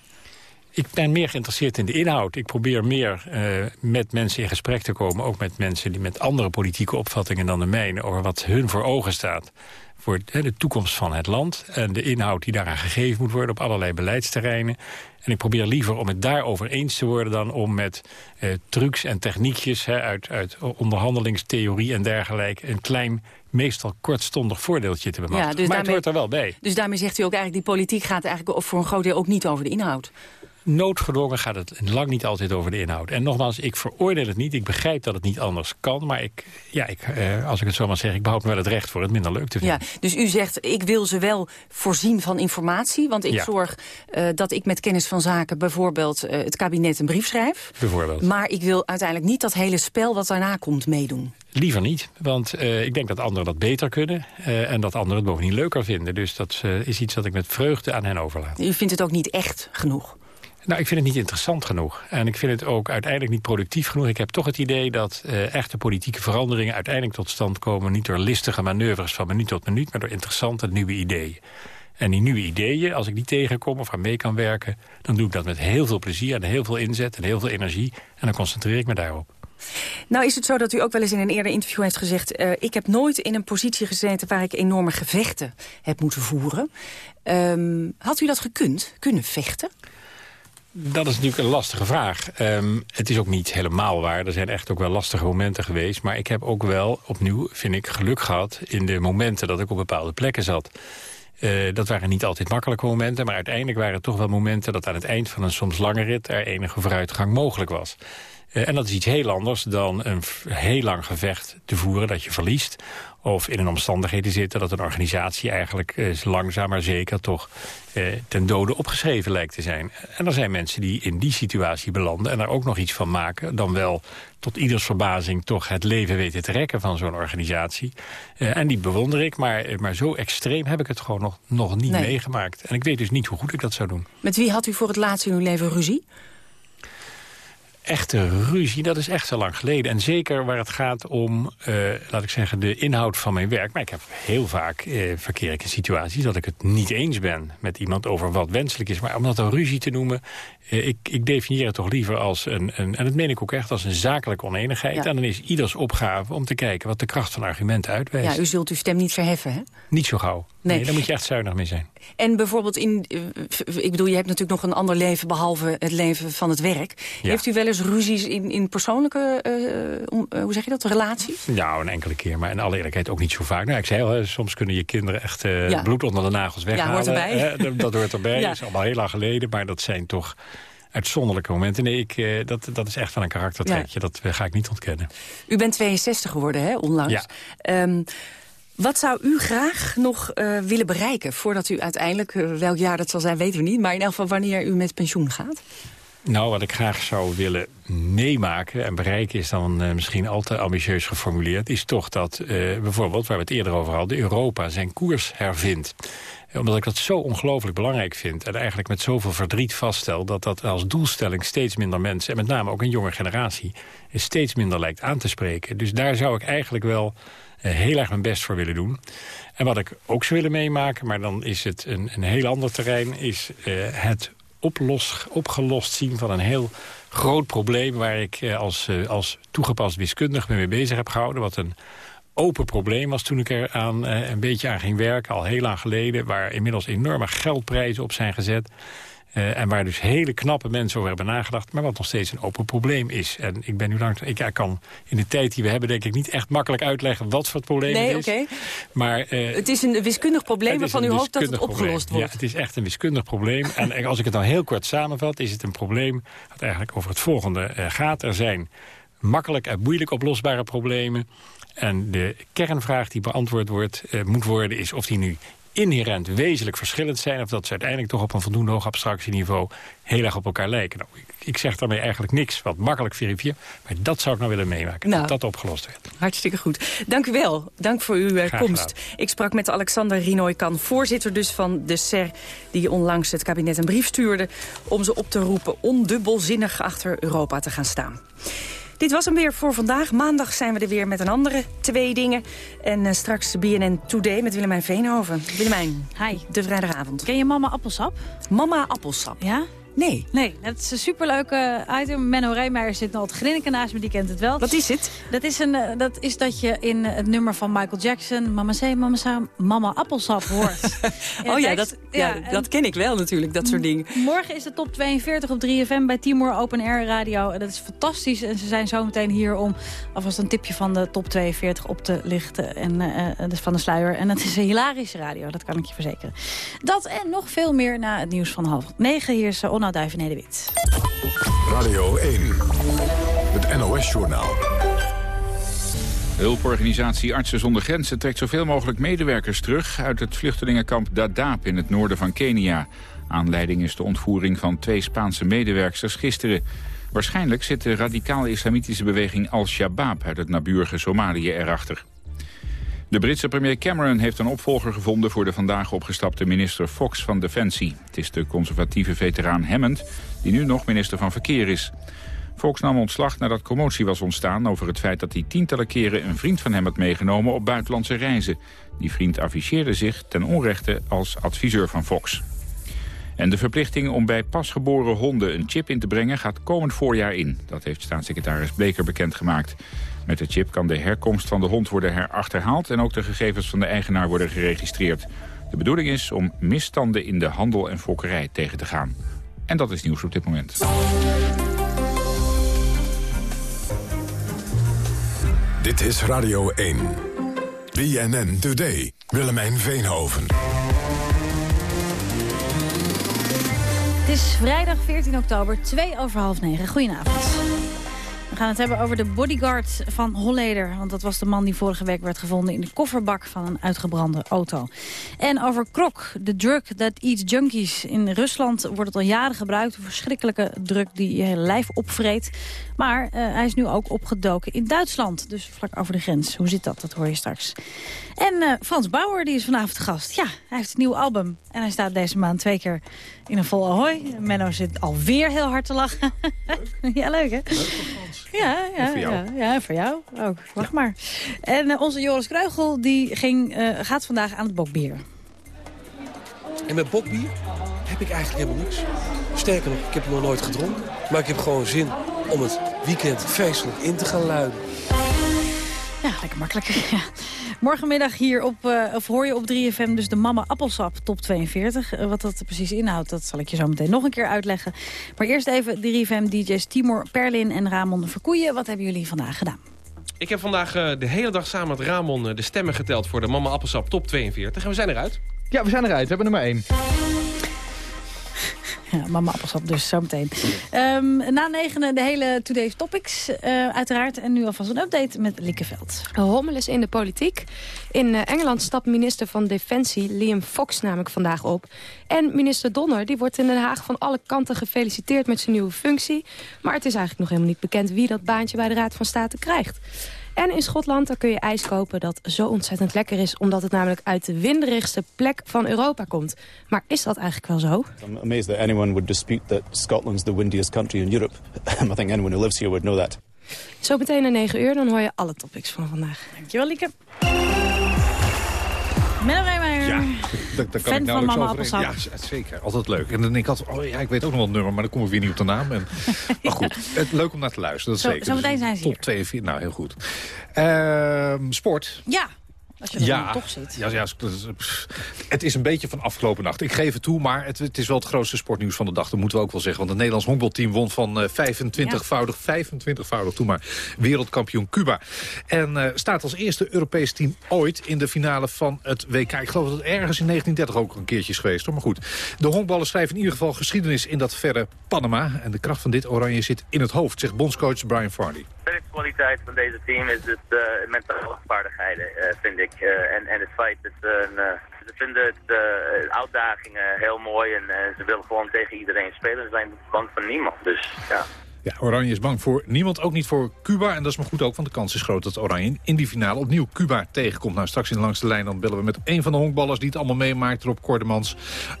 Ik ben meer geïnteresseerd in de inhoud. Ik probeer meer uh, met mensen in gesprek te komen. Ook met mensen die met andere politieke opvattingen dan de mijne... over wat hun voor ogen staat voor de toekomst van het land... en de inhoud die daaraan gegeven moet worden op allerlei beleidsterreinen. En ik probeer liever om het daarover eens te worden... dan om met eh, trucs en techniekjes hè, uit, uit onderhandelingstheorie en dergelijke... een klein, meestal kortstondig voordeeltje te bemachtigen. Ja, dus maar daarmee- het hoort er wel bij. Dus daarmee zegt u ook eigenlijk... die politiek gaat eigenlijk voor een groot deel ook niet over de inhoud. Noodgedwongen gaat het lang niet altijd over de inhoud. En nogmaals, ik veroordeel het niet. Ik begrijp dat het niet anders kan. Maar ik, ja, ik, eh, als ik het zo maar zeg, ik behoud me wel het recht voor het minder leuk te vinden. Ja, dus u zegt, ik wil ze wel voorzien van informatie. Want ik Ja. zorg eh, dat ik met kennis van zaken bijvoorbeeld eh, het kabinet een brief schrijf. Bijvoorbeeld. Maar ik wil uiteindelijk niet dat hele spel wat daarna komt meedoen. Liever niet, want eh, ik denk dat anderen dat beter kunnen. en dat anderen het bovendien leuker vinden. Dus dat is iets dat ik met vreugde aan hen overlaat. U vindt het ook niet echt genoeg. Nou, ik vind het niet interessant genoeg. En ik vind het ook uiteindelijk niet productief genoeg. Ik heb toch het idee dat eh, echte politieke veranderingen... uiteindelijk tot stand komen niet door listige manoeuvres van minuut tot minuut... maar door interessante nieuwe ideeën. En die nieuwe ideeën, als ik die tegenkom of aan mee kan werken... dan doe ik dat met heel veel plezier en heel veel inzet en heel veel energie. En dan concentreer ik me daarop. Nou is het zo dat u ook wel eens in een eerder interview heeft gezegd... eh, ik heb nooit in een positie gezeten waar ik enorme gevechten heb moeten voeren. Ehm, had u dat gekund? Kunnen vechten? Dat is natuurlijk een lastige vraag. Ehm, het is ook niet helemaal waar. Er zijn echt ook wel lastige momenten geweest. Maar ik heb ook wel, opnieuw, vind ik, geluk gehad... in de momenten dat ik op bepaalde plekken zat. Eh, dat waren niet altijd makkelijke momenten... maar uiteindelijk waren het toch wel momenten... dat aan het eind van een soms lange rit... er enige vooruitgang mogelijk was. Eh, en dat is iets heel anders dan een heel lang gevecht te voeren dat je verliest. Of in een omstandigheden zitten dat een organisatie eigenlijk eh, langzaam maar zeker toch eh, ten dode opgeschreven lijkt te zijn. En er zijn mensen die in die situatie belanden en daar ook nog iets van maken. Dan wel tot ieders verbazing toch het leven weten te rekken van zo'n organisatie. En die bewonder ik, maar, maar zo extreem heb ik het gewoon nog, nog niet Nee. meegemaakt. En ik weet dus niet hoe goed ik dat zou doen. Met wie had u voor het laatst in uw leven ruzie? Echte ruzie, dat is echt zo lang geleden. En zeker waar het gaat om, eh, laat ik zeggen, de inhoud van mijn werk. Maar ik heb heel vaak eh, verkeer ik in situaties dat ik het niet eens ben met iemand over wat wenselijk is. Maar om dat een ruzie te noemen, ik, ik definieer het toch liever als een, een, en dat meen ik ook echt, als een zakelijke oneenigheid. Ja. En dan is ieders opgave om te kijken wat de kracht van argumenten uitwijst. Ja, u zult uw stem niet verheffen, hè? Niet zo gauw. Nee. Nee. daar moet je echt zuinig mee zijn. En bijvoorbeeld in, eh, ik bedoel, je hebt natuurlijk nog een ander leven behalve het leven van het werk. Ja. Heeft u wel eens ruzies in, in persoonlijke, eh, eh, hoe zeg je dat, relaties? Nou, een enkele keer, maar in alle eerlijkheid ook niet zo vaak. Nou, ik zei al, hè, soms kunnen je kinderen echt eh, Ja. bloed onder de nagels weghalen. hoort erbij. Dat- hoort erbij, Ja. dat is allemaal heel lang geleden. Maar dat zijn toch uitzonderlijke momenten. Nee, ik, eh, dat, dat is echt wel een karaktertrekje. Dat eh, ga ik niet ontkennen. U bent 62 geworden, hè, onlangs. Ja. Ehm, wat zou u graag nog eh, willen bereiken voordat u uiteindelijk, welk jaar dat zal zijn, weten we niet, maar in elk geval wanneer u met pensioen gaat? Nou, wat ik graag zou willen meemaken en bereiken... is dan misschien al te ambitieus geformuleerd... is toch dat bijvoorbeeld, waar we het eerder over hadden... Europa zijn koers hervindt. Omdat ik dat zo ongelooflijk belangrijk vind... en eigenlijk met zoveel verdriet vaststel... dat dat als doelstelling steeds minder mensen... en met name ook een jonge generatie... steeds minder lijkt aan te spreken. Dus daar zou ik eigenlijk wel eh, heel erg mijn best voor willen doen. En wat ik ook zou willen meemaken... maar dan is het een, een heel ander terrein... is eh, het oplos, opgelost zien van een heel groot probleem... waar ik eh, als, als toegepast wiskundige me mee bezig heb gehouden. Wat een open probleem was toen ik er aan, eh, een beetje aan ging werken. Al heel lang geleden. Waar inmiddels enorme geldprijzen op zijn gezet. Uh, en waar dus hele knappe mensen over hebben nagedacht... maar wat nog steeds een open probleem is. En ik ben nu lang... Ik, ik kan in de tijd die we hebben denk ik niet echt makkelijk uitleggen... wat voor het probleem nee, het is. Okay. Maar, uh, het is een wiskundig probleem waarvan u hoopt dat het opgelost probleem. wordt. Ja, het is echt een wiskundig probleem. en als ik het nou heel kort samenvat... is het een probleem dat eigenlijk over het volgende uh, gaat. Er zijn makkelijk en moeilijk oplosbare problemen. En de kernvraag die beantwoord wordt, uh, moet worden is of die nu inherent wezenlijk verschillend zijn... of dat ze uiteindelijk toch op een voldoende hoog abstractieniveau... heel erg op elkaar lijken. Nou, ik, ik, zeg daarmee eigenlijk niks wat makkelijk verifieert... maar dat zou ik nou willen meemaken, nou, dat dat opgelost werd. Hartstikke goed. Dank u wel. Dank voor uw uh, komst. Gedaan. Ik sprak met Alexander Rinoy-Kan, voorzitter dus van de SER... die onlangs het kabinet een brief stuurde... om ze op te roepen ondubbelzinnig achter Europa te gaan staan. Dit was hem weer voor vandaag. Maandag zijn we er weer met een andere twee dingen. En uh, straks BNN Today met Willemijn Veenhoven. Willemijn, Hi. de vrijdagavond. Ken je Mama Appelsap? Mama Appelsap? Ja? Nee. Nee, dat is een superleuke item. Menno Reemeijer zit nog te grinniken naast me, die kent het wel. Wat is het? Dat is, een, uh, dat, is dat je in het nummer van Michael Jackson... Mama zei, mama zei, mama appelsap hoort. oh ja, dat, ja, ja dat ken ik wel natuurlijk, dat soort dingen. Morgen is de top 42 op 3FM bij Timor Open Air Radio. En dat is fantastisch. En ze zijn zo meteen hier om alvast een tipje van de top 42 op te lichten. En uh, dus van de sluier. En het is een hilarische radio, dat kan ik je verzekeren. Dat en nog veel meer na het nieuws van half negen. Hier is Onna Duiven-Nederwit. Radio 1, het NOS-journaal. Hulporganisatie Artsen zonder Grenzen trekt zoveel mogelijk medewerkers terug... uit het vluchtelingenkamp Dadaab in het noorden van Kenia. Aanleiding is de ontvoering van twee Spaanse medewerksters gisteren. Waarschijnlijk zit de radicaal-islamitische beweging Al-Shabaab... uit het naburige Somalië erachter. De Britse premier Cameron heeft een opvolger gevonden... voor de vandaag opgestapte minister Fox van Defensie. Het is de conservatieve veteraan Hammond... die nu nog minister van Verkeer is. Fox nam ontslag nadat commotie was ontstaan over het feit dat hij tientallen keren een vriend van hem had meegenomen op buitenlandse reizen. Die vriend afficheerde zich ten onrechte als adviseur van Fox. En de verplichting om bij pasgeboren honden een chip in te brengen gaat komend voorjaar in. Dat heeft staatssecretaris Bleker bekendgemaakt. Met de chip kan de herkomst van de hond worden herachterhaald en ook de gegevens van de eigenaar worden geregistreerd. De bedoeling is om misstanden in de handel en fokkerij tegen te gaan. En dat is nieuws op dit moment. Dit is Radio 1. BNN Today. Willemijn Veenhoven. Het is vrijdag 14 oktober, 2 over half 9. Goedenavond. We gaan het hebben over de bodyguard van Holleder. Want dat was de man die vorige week werd gevonden in de kofferbak van een uitgebrande auto. En over krok, de drug that eats junkies. In Rusland wordt het al jaren gebruikt. Een verschrikkelijke drug die je hele lijf opvreet. Maar uh, hij is nu ook opgedoken in Duitsland. Dus vlak over de grens. Hoe zit dat? Dat hoor je straks. En uh, Frans Bauer die is vanavond gast. Ja, hij heeft een nieuw album. En hij staat deze maand twee keer in een vol ahoy. Menno zit alweer heel hard te lachen. Leuk. ja, leuk hè? Leuk Frans. Ja, ja, voor jou. ja, ja, voor jou ook. Wacht ja. maar. En uh, onze Joris Kruigel die ging, uh, gaat vandaag aan het bokbier. En met bokbier heb ik eigenlijk helemaal niks. Sterker nog, ik heb hem nog nooit gedronken. Maar ik heb gewoon zin om het weekend feestelijk in te gaan luiden. Ja, lekker makkelijk. Ja. Morgenmiddag hier op, uh, of hoor je op 3FM dus de Mama Appelsap top 42. Uh, wat dat precies inhoudt, dat zal ik je zo meteen nog een keer uitleggen. Maar eerst even 3FM DJ's Timor Perlin en Ramon Verkoeien. Wat hebben jullie vandaag gedaan? Ik heb vandaag uh, de hele dag samen met Ramon de stemmen geteld voor de Mama Appelsap top 42. En we zijn eruit. Ja, we zijn eruit. We hebben nummer 1. Ja, mama appelsap dus, zometeen. Um, na negenen de hele Today's Topics, uh, uiteraard. En nu alvast een update met Likkeveld. Hommel in de politiek. In uh, Engeland stapt minister van Defensie Liam Fox namelijk vandaag op. En minister Donner die wordt in Den Haag van alle kanten gefeliciteerd met zijn nieuwe functie. Maar het is eigenlijk nog helemaal niet bekend wie dat baantje bij de Raad van State krijgt. En in Schotland daar kun je ijs kopen dat zo ontzettend lekker is... omdat het namelijk uit de winderigste plek van Europa komt. Maar is dat eigenlijk wel zo? I'm amazed that anyone would dispute that Scotland's the windiest country in Europe. I think anyone who lives here would know that. Zo meteen na 9 uur, dan hoor je alle topics van vandaag. Dankjewel, Lieke. Menno Rijmeijer. Ja, dat, dat kan Fan ik van Mama. Ja, zeker. Altijd leuk. En dan ik altijd, oh ja, ik weet ook nog wel het nummer, maar dan kom ik weer niet op de naam. En, maar goed, het, leuk om naar te luisteren, dat zo, zeker. Zometeen zijn ze Top 2 en 4, nou heel goed. Uh, sport. Ja. Als je er dan toch zit. Ja, ja, het is een beetje van afgelopen nacht. Ik geef het toe, maar het, het, is wel het grootste sportnieuws van de dag. Dat moeten we ook wel zeggen. Want het Nederlands honkbalteam won van 25-voudig, 25-voudig toen maar, wereldkampioen Cuba. En uh, staat als eerste Europees team ooit in de finale van het WK. Ik geloof dat het ergens in 1930 ook een keertje is geweest. Hoor. Maar goed, de honkballers schrijven in ieder geval geschiedenis in dat verre Panama. En de kracht van dit oranje zit in het hoofd, zegt bondscoach Brian Farley. De kwaliteit van deze team is het uh, mentale vaardigheden, uh, vind ik. Uh, en, en het feit dat ze, ze vinden de uitdagingen heel mooi en ze willen gewoon tegen iedereen spelen. Ze zijn bang van niemand, dus ja. Ja, Oranje is bang voor niemand, ook niet voor Cuba. En dat is maar goed ook, want de kans is groot dat Oranje in die finale opnieuw Cuba tegenkomt. Nou, straks in de langste lijn dan bellen we met een van de honkballers die het allemaal meemaakt, Rob Kordemans,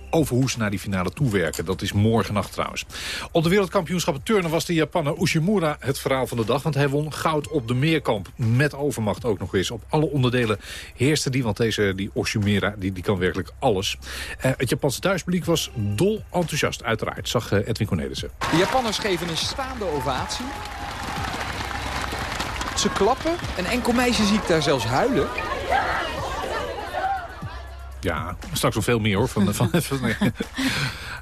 over hoe ze naar die finale toewerken. Dat is morgennacht trouwens. Op de wereldkampioenschappen turnen was de Japaner Ushimura het verhaal van de dag, want hij won goud op de meerkamp. Met overmacht ook nog eens. Op alle onderdelen heerste die, want deze die Ushimura die, die kan werkelijk alles. Uh, het Japanse thuispubliek was dol enthousiast, uiteraard, zag uh, Edwin Cornelissen. De Japanners geven een staande ovatie. Ze klappen. Een enkel meisje zie ik daar zelfs huilen. Ja, straks nog veel meer hoor. Van, van, van.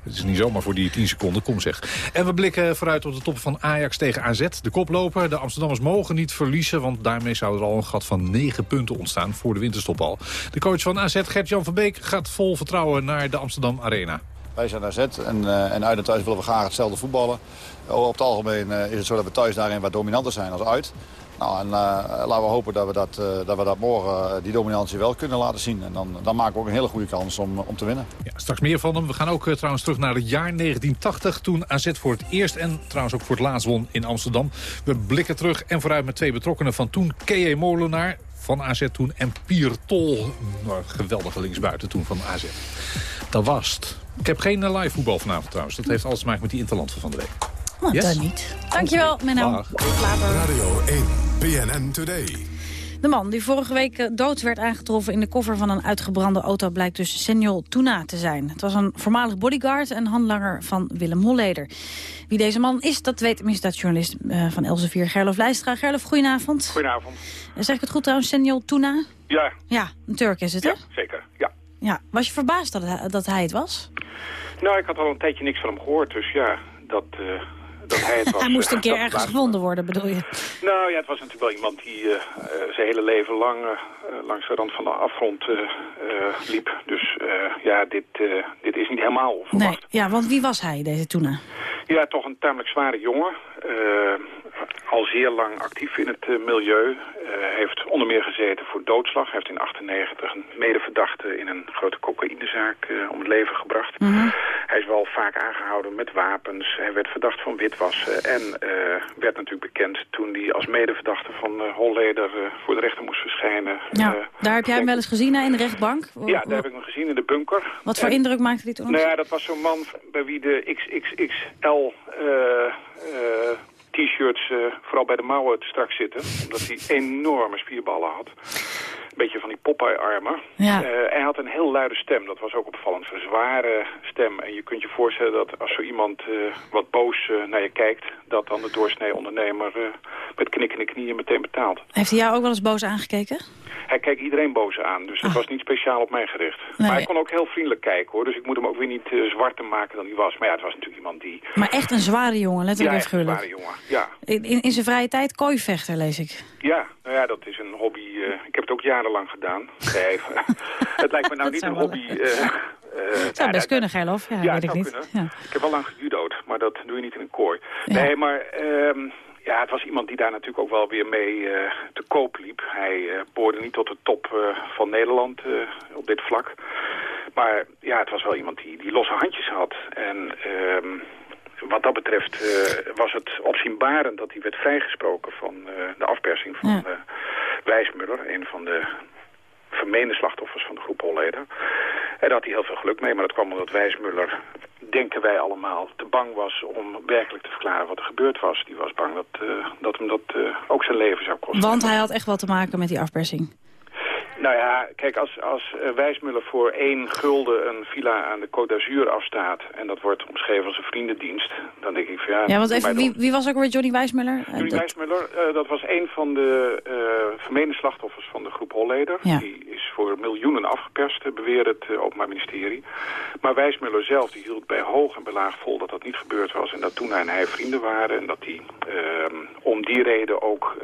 Het is niet zomaar voor die 10 seconden, kom zeg. En we blikken vooruit op de top van Ajax tegen AZ. De koploper, de Amsterdammers mogen niet verliezen... want daarmee zou er al een gat van 9 punten ontstaan voor de winterstop al. De coach van AZ, Gert-Jan van Beek, gaat vol vertrouwen naar de Amsterdam Arena. Wij zijn AZ en, uh, en uit en thuis willen we graag hetzelfde voetballen. Op het algemeen uh, is het zo dat we thuis daarin wat dominanter zijn als uit. Nou, en uh, laten we hopen dat we dat, uh, dat, we dat morgen die dominantie wel kunnen laten zien. En dan, dan maken we ook een hele goede kans om, om te winnen. Ja, straks meer van hem. We gaan ook trouwens terug naar het jaar 1980. Toen AZ voor het eerst en trouwens ook voor het laatst won in Amsterdam. We blikken terug en vooruit met twee betrokkenen van toen. K.E. Molenaar van AZ toen en Pier Tol. Nou, geweldige linksbuiten toen van AZ. Dat was het. Ik heb geen live voetbal vanavond trouwens. Dat heeft alles te maken met die interland van de week. Nou, yes? dat niet. Dankjewel, Menno. Tot later. Radio 1, BNN Today. De man die vorige week dood werd aangetroffen in de koffer van een uitgebrande auto... blijkt dus Senjol Tuna te zijn. Het was een voormalig bodyguard en handlanger van Willem Holleder. Wie deze man is, dat weet misdaadjournalist uh, van Elsevier Gerlof Leistra. Gerlof, goedenavond. Goedenavond. Zeg ik het goed trouwens, Senjol Tuna? Ja. Ja, een Turk is het, hè? Ja, zeker, ja. Ja, was je verbaasd dat hij, dat hij het was? Nou, ik had al een tijdje niks van hem gehoord, dus ja, dat... Uh dat hij het was. hij moest een keer ergens gevonden worden, bedoel je? Nou ja, het was natuurlijk wel iemand die uh, zijn hele leven lang uh, langs de rand van de afgrond liep. Dus ja, dit, dit is niet helemaal onverwacht. Nee, ja, want wie was hij, deze Tuna? Ja, toch een tamelijk zware jongen. al zeer lang actief in het milieu. heeft onder meer gezeten voor doodslag. Heeft in 98 een medeverdachte in een grote cocaïnezaak om het leven gebracht. Mm -hmm. Hij is wel vaak aangehouden met wapens. Hij werd verdacht van witwassen. En uh, werd natuurlijk bekend toen hij als medeverdachte van uh, Holleder voor de rechter moest verschijnen. Ja, daar heb jij hem wel eens gezien hè, in de rechtbank? Ja, daar heb ik hem gezien in de bunker. Wat voor en, indruk maakte hij toen? Nou ja, dat was zo'n man bij wie de XXXL t-shirts vooral bij de mouwen te strak zitten. Omdat hij enorme spierballen had. Een beetje van die Popeye-armen. Ja. Uh, hij had een heel luide stem. Dat was ook opvallend. Een zware stem. En je kunt je voorstellen dat als zo iemand uh, wat boos naar je kijkt... dat dan de doorsnee ondernemer met knikkende knieën meteen betaalt. Heeft hij jou ook wel eens boos aangekeken? Hij keek iedereen boos aan. Dus het Ah. was niet speciaal op mij gericht. Nee. Maar hij kon ook heel vriendelijk kijken, hoor. Dus ik moet hem ook weer niet zwarter maken dan hij was. Maar ja, het was natuurlijk iemand die... Maar echt een zware jongen, letterlijk ja, een zware jongen, ja. In, in, zijn vrije tijd kooivechter, lees ik. Ja, nou ja, dat is een hobby. Uh, ik heb het ook jarenlang gedaan. Nee, het lijkt me nou niet een hobby... Uh, uh, het zou best kunnen, Gerlof. Ja, ja weet ik zou niet. Ja. Ik heb al lang gejudo'd, maar dat doe je niet in een kooi. Ja. Nee, maar... Um, ja, het was iemand die daar natuurlijk ook wel weer mee uh, te koop liep. Hij uh, behoorde niet tot de top uh, van Nederland op dit vlak. Maar ja, het was wel iemand die, die losse handjes had. En um, wat dat betreft was het opzienbarend dat hij werd vrijgesproken van de afpersing van Ja. Wijsmuller. Een van de vermeende slachtoffers van de groep Holleder. En daar had hij heel veel geluk mee, maar dat kwam omdat Wijsmuller denken wij allemaal, te bang was om werkelijk te verklaren wat er gebeurd was. Die was bang dat, uh, dat hem dat uh, ook zijn leven zou kosten. Want hij had echt wat te maken met die afpersing. Nou ja, kijk, als, als uh, Wijsmuller voor één gulden een villa aan de Côte d'Azur afstaat... en dat wordt omschreven als een vriendendienst, dan denk ik van ja... Ja, want even, wie, wie was ook weer Johnny Wijsmuller? Johnny dat... Wijsmuller, uh, dat was een van de uh, vermeende slachtoffers van de groep Holleder. Ja. Die is voor miljoenen afgeperst, beweert het Openbaar Ministerie. Maar Wijsmuller zelf, die hield bij hoog en bij laag vol dat dat niet gebeurd was... en dat toen hij en hij vrienden waren en dat hij ehm, om die reden ook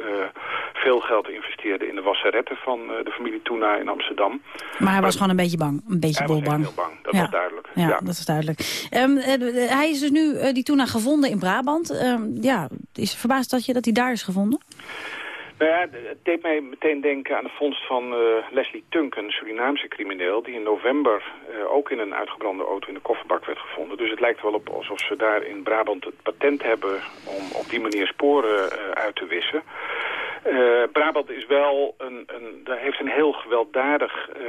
veel geld investeerde in de wasseretten van de familie Toena in Amsterdam. Maar hij was gewoon een beetje bang, een beetje bolbang. was heel bang, dat ja. was duidelijk. Ja, Ja, dat is duidelijk. Um, uh, hij is dus nu uh, die Toena gevonden in Brabant. Um, ja, is verbaasd dat, je, dat hij daar is gevonden? Nou ja, het deed mij meteen denken aan de vondst van uh, Leslie Tunk, een Surinaamse crimineel... die in november uh, ook in een uitgebrande auto in de kofferbak werd gevonden. Dus het lijkt wel op alsof ze daar in Brabant het patent hebben... om op die manier sporen uh, uit te wissen. Uh, Brabant is wel een, een, daar heeft een heel gewelddadig uh,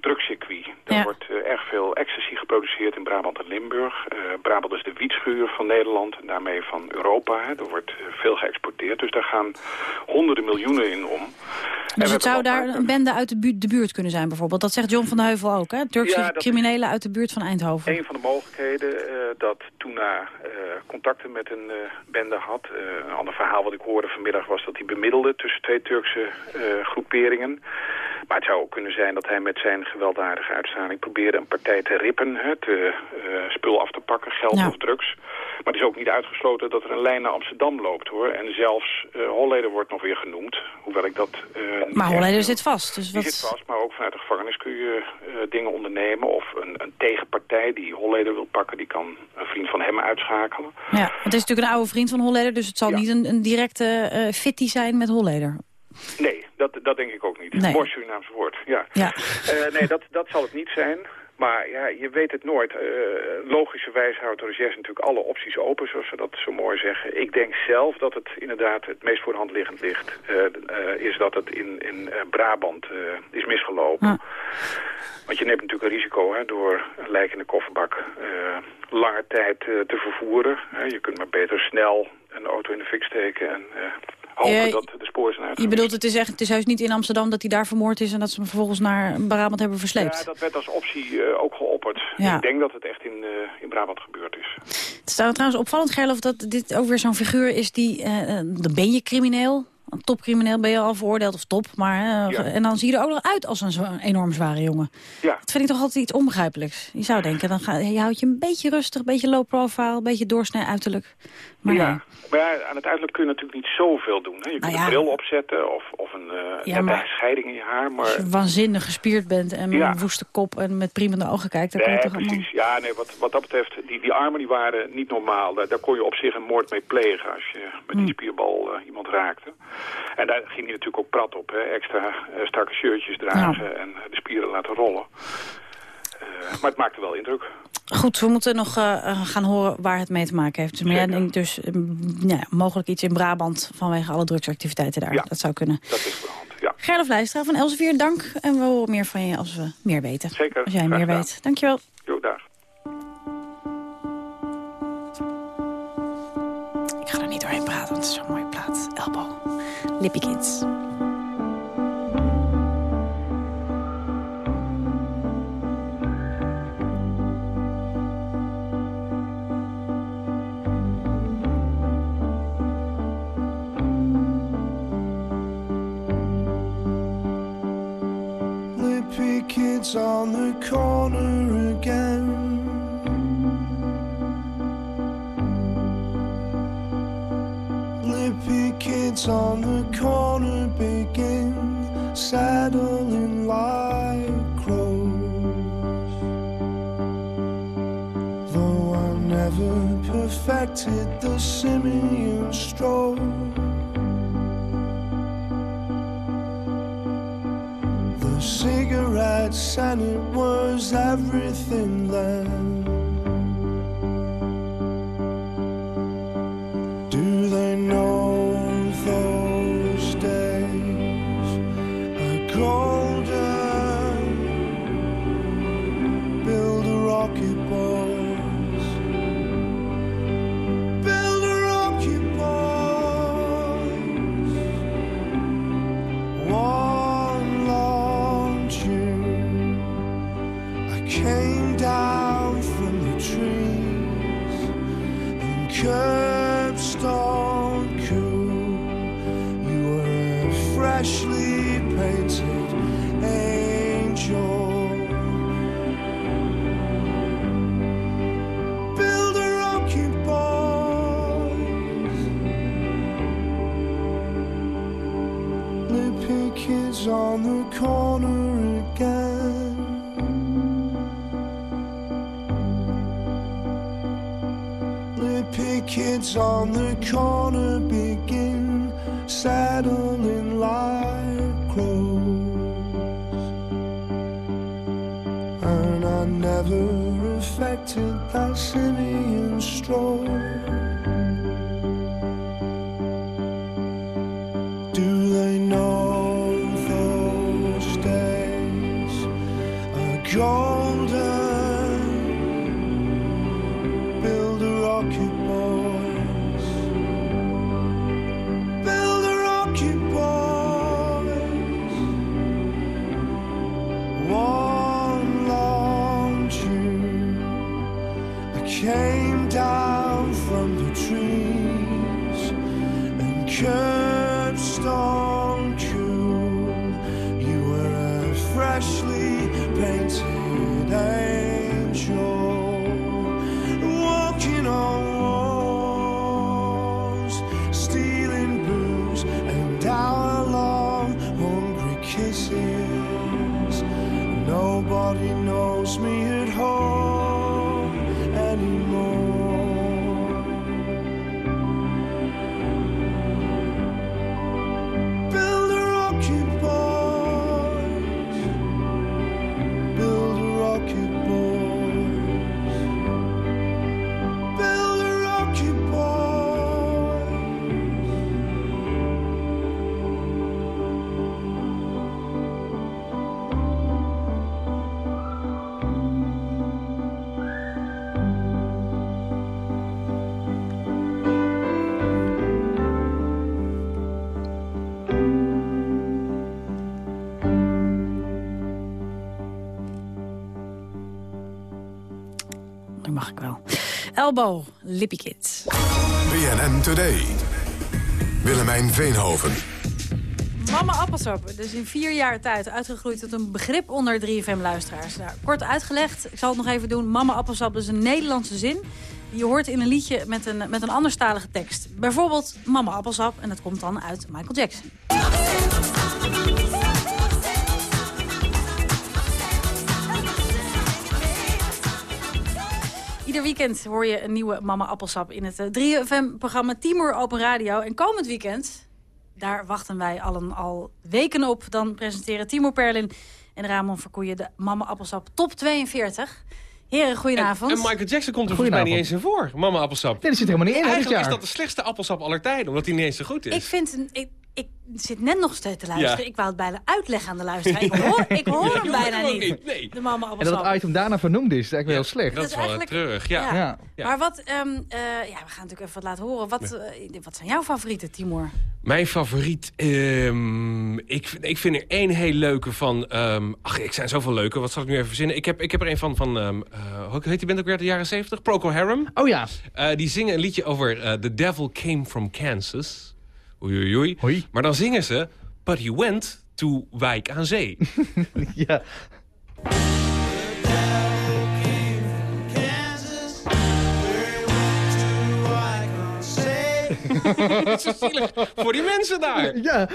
drugscircuit. Er ja. wordt uh, erg veel ecstasy geproduceerd in Brabant en Limburg. Brabant is de wietschuur van Nederland en daarmee van Europa. Hè. Er wordt veel geëxporteerd, dus daar gaan honderden miljoenen in om. Dus het zou daar een bende uit de buurt, de buurt kunnen zijn bijvoorbeeld. Dat zegt John van de Heuvel ook, hè? Turkse ja, criminelen uit de buurt van Eindhoven. Een van de mogelijkheden dat Toena contacten met een bende had. een ander verhaal wat ik hoorde vanmiddag was dat hij bemiddelde tussen twee Turkse uh, groeperingen. Maar het zou ook kunnen zijn dat hij met zijn gewelddadige uitstraling probeerde een partij te rippen, hè, te, uh, spul af te pakken, geld ja. of drugs. Maar het is ook niet uitgesloten dat er een lijn naar Amsterdam loopt, hoor. En zelfs uh, Holleder wordt nog weer genoemd, hoewel ik dat... maar Holleder zit vast, dus wat... zit vast, maar ook vanuit de gevangenis kun je dingen ondernemen. Of een, een, tegenpartij die Holleder wil pakken, die kan een vriend van hem uitschakelen. Ja, het is natuurlijk een oude vriend van Holleder, dus het zal ja. niet een, een directe fitty zijn met Holleder. Nee, dat, dat denk ik ook niet. Nee. Mooi woord, ja. ja. Uh, nee, dat, dat zal het niet zijn. Maar ja, je weet het nooit. Uh, logischerwijs houdt de recherche natuurlijk alle opties open, zoals ze dat zo mooi zeggen. Ik denk zelf dat het inderdaad het meest voor de hand liggend ligt. Uh, uh, is dat het in, in Brabant is misgelopen. Ja. Want je neemt natuurlijk een risico hè, door een lijk in de kofferbak lange tijd te vervoeren. je kunt maar beter snel een auto in de fik steken en hopen Ja, dat de sporen zijn uit. Je bedoelt, het is, echt, het is juist niet in Amsterdam dat hij daar vermoord is... en dat ze hem vervolgens naar Brabant hebben versleept? Ja, dat werd als optie uh, ook geopperd. Ja. Ik denk dat het echt in, uh, in Brabant gebeurd is. Het is trouwens opvallend, Gerlof, dat dit ook weer zo'n figuur is die... Dan ben je crimineel, een topcrimineel ben je al veroordeeld of top. Maar, uh, ja. En dan zie je er ook nog uit als een zo enorm zware jongen. Ja. Dat vind ik toch altijd iets onbegrijpelijks. Je zou denken, dan ga, je houdt je een beetje rustig, een beetje low profile, een beetje doorsnee uiterlijk. Maar ja. nee. Maar ja, aan het uiterlijk kun je natuurlijk niet zoveel doen. Hè? Je kunt nou een bril opzetten of, of een uh, ja, scheiding in je haar. Maar... Als je waanzinnig gespierd bent en met een woeste kop en met priemende ogen kijkt... dan nee, kan je toch precies. allemaal... Ja, nee, wat, wat dat betreft, die, die armen die waren niet normaal. Daar, daar kon je op zich een moord mee plegen als je met die spierbal uh, iemand raakte. En daar ging hij natuurlijk ook prat op. Hè? Extra uh, strakke shirtjes dragen ja. en de spieren laten rollen. Uh, maar het maakte wel indruk. Goed, we moeten nog uh, gaan horen waar het mee te maken heeft. Maar jij denkt dus um, ja, mogelijk iets in Brabant vanwege alle drugsactiviteiten daar. Ja, dat zou kunnen. dat is voor hand, ja. Gerlof Leijstra van Elsevier, dank. En we horen meer van je als we meer weten. Zeker. Als jij meer gedaan. weet. Dankjewel. Jo, dag. Ik ga er niet doorheen praten, want het is zo'n mooie plaat. Elbow. Lippy Kids. Kids on the corner again. Lippy kids on the corner begin saddling like crows. Though I never perfected the simian stroll. Cigarettes and it was everything then. On the corner begin settling like crows. And I never affected that Simeon stroll. And curbstone cool. You were a freshly painted angel Elbow, Lippy Kids. BNN Today. Willemijn Veenhoven. Mama appelsap, dus in vier jaar tijd uitgegroeid tot een begrip onder 3FM-luisteraars. Nou, kort uitgelegd, ik zal het nog even doen. Mama appelsap is een Nederlandse zin. die Je hoort in een liedje met een, met een anderstalige tekst. Bijvoorbeeld Mama appelsap, en dat komt dan uit Michael Jackson. Ieder weekend hoor je een nieuwe Mama Appelsap in het 3FM-programma Timur Open Radio. En komend weekend, daar wachten wij allen al weken op. Dan presenteren Timur Perlin en Ramon Verkoeien de Mama Appelsap Top 42. Heren, goedenavond. En Michael Jackson komt er volgens mij niet eens in voor. Mama appelsap. Nee, dat zit helemaal niet in, Eigenlijk is dat de slechtste appelsap aller tijden. Omdat hij niet eens zo goed is. Ik vind... Een, ik zit net nog steeds te luisteren. Ja. Ik wou het bijna uitleggen aan de luisteraar. Ik hoor, ik hoor Ja, hem bijna niet. niet, nee. De Mama En dat het item daarna vernoemd is, is eigenlijk wel heel slecht. Dat is wel eigenlijk- treurig, ja. Ja. Ja. Maar wat, ehm, eh, ja, we gaan natuurlijk even wat laten horen. Wat, eh, wat zijn jouw favorieten, Timur? Mijn favoriet, ehm, ik, vind- ik vind er één heel leuke van... ehm, ach, ik zijn zoveel leuke, wat zal ik nu even verzinnen? Ik heb, ik heb er een van, van ehm, eh, hoe heet die band ook weer uit de jaren 70? Procol Harum. Oh ja. Eh, die zingen een liedje over The Devil Came From Kansas. Oei, oei, oei. Maar dan zingen ze... But he went to Wijk aan Zee. ja. Is zielig voor die mensen daar. Ja.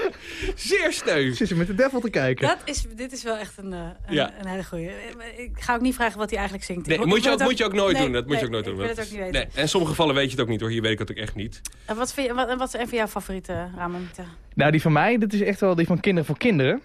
Zeer sneu. Zit ze met de devil te kijken. Dat is, dit is wel echt een, eh, een, Ja. een hele goeie. Ik ga ook niet vragen wat hij eigenlijk zingt. Nee, Ik- moet je, ook, moet je ook nooit nee, doen. Dat moet je ook nooit doen. Ik wil het Dat ook niet is- weten. Nee, en in sommige gevallen weet je het ook niet hoor. Hier weet ik het ook echt niet. En wat, vind je, wat, wat zijn van jouw favoriete, Ramon? Nou, die van mij, dat is echt wel die van Kinderen voor Kinderen.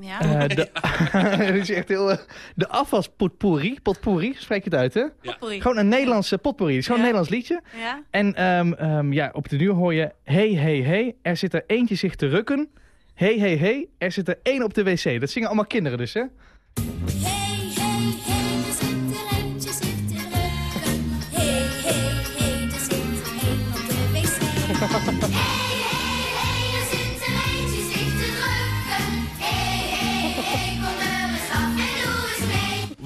Ja? Eh, de, dat is echt heel... eh, de afwas potpourri, potpourri, spreek je het uit, hè? Potpourri. Gewoon een Nederlandse potpourri. Het is gewoon een Nederlands liedje. Ja? En ehm, ehm, ja, op de duur hoor je... Hey, hey, hey, er zit er eentje zich te rukken. Hey, hey, hey, er zit er één op de wc. Dat zingen allemaal kinderen dus, hè?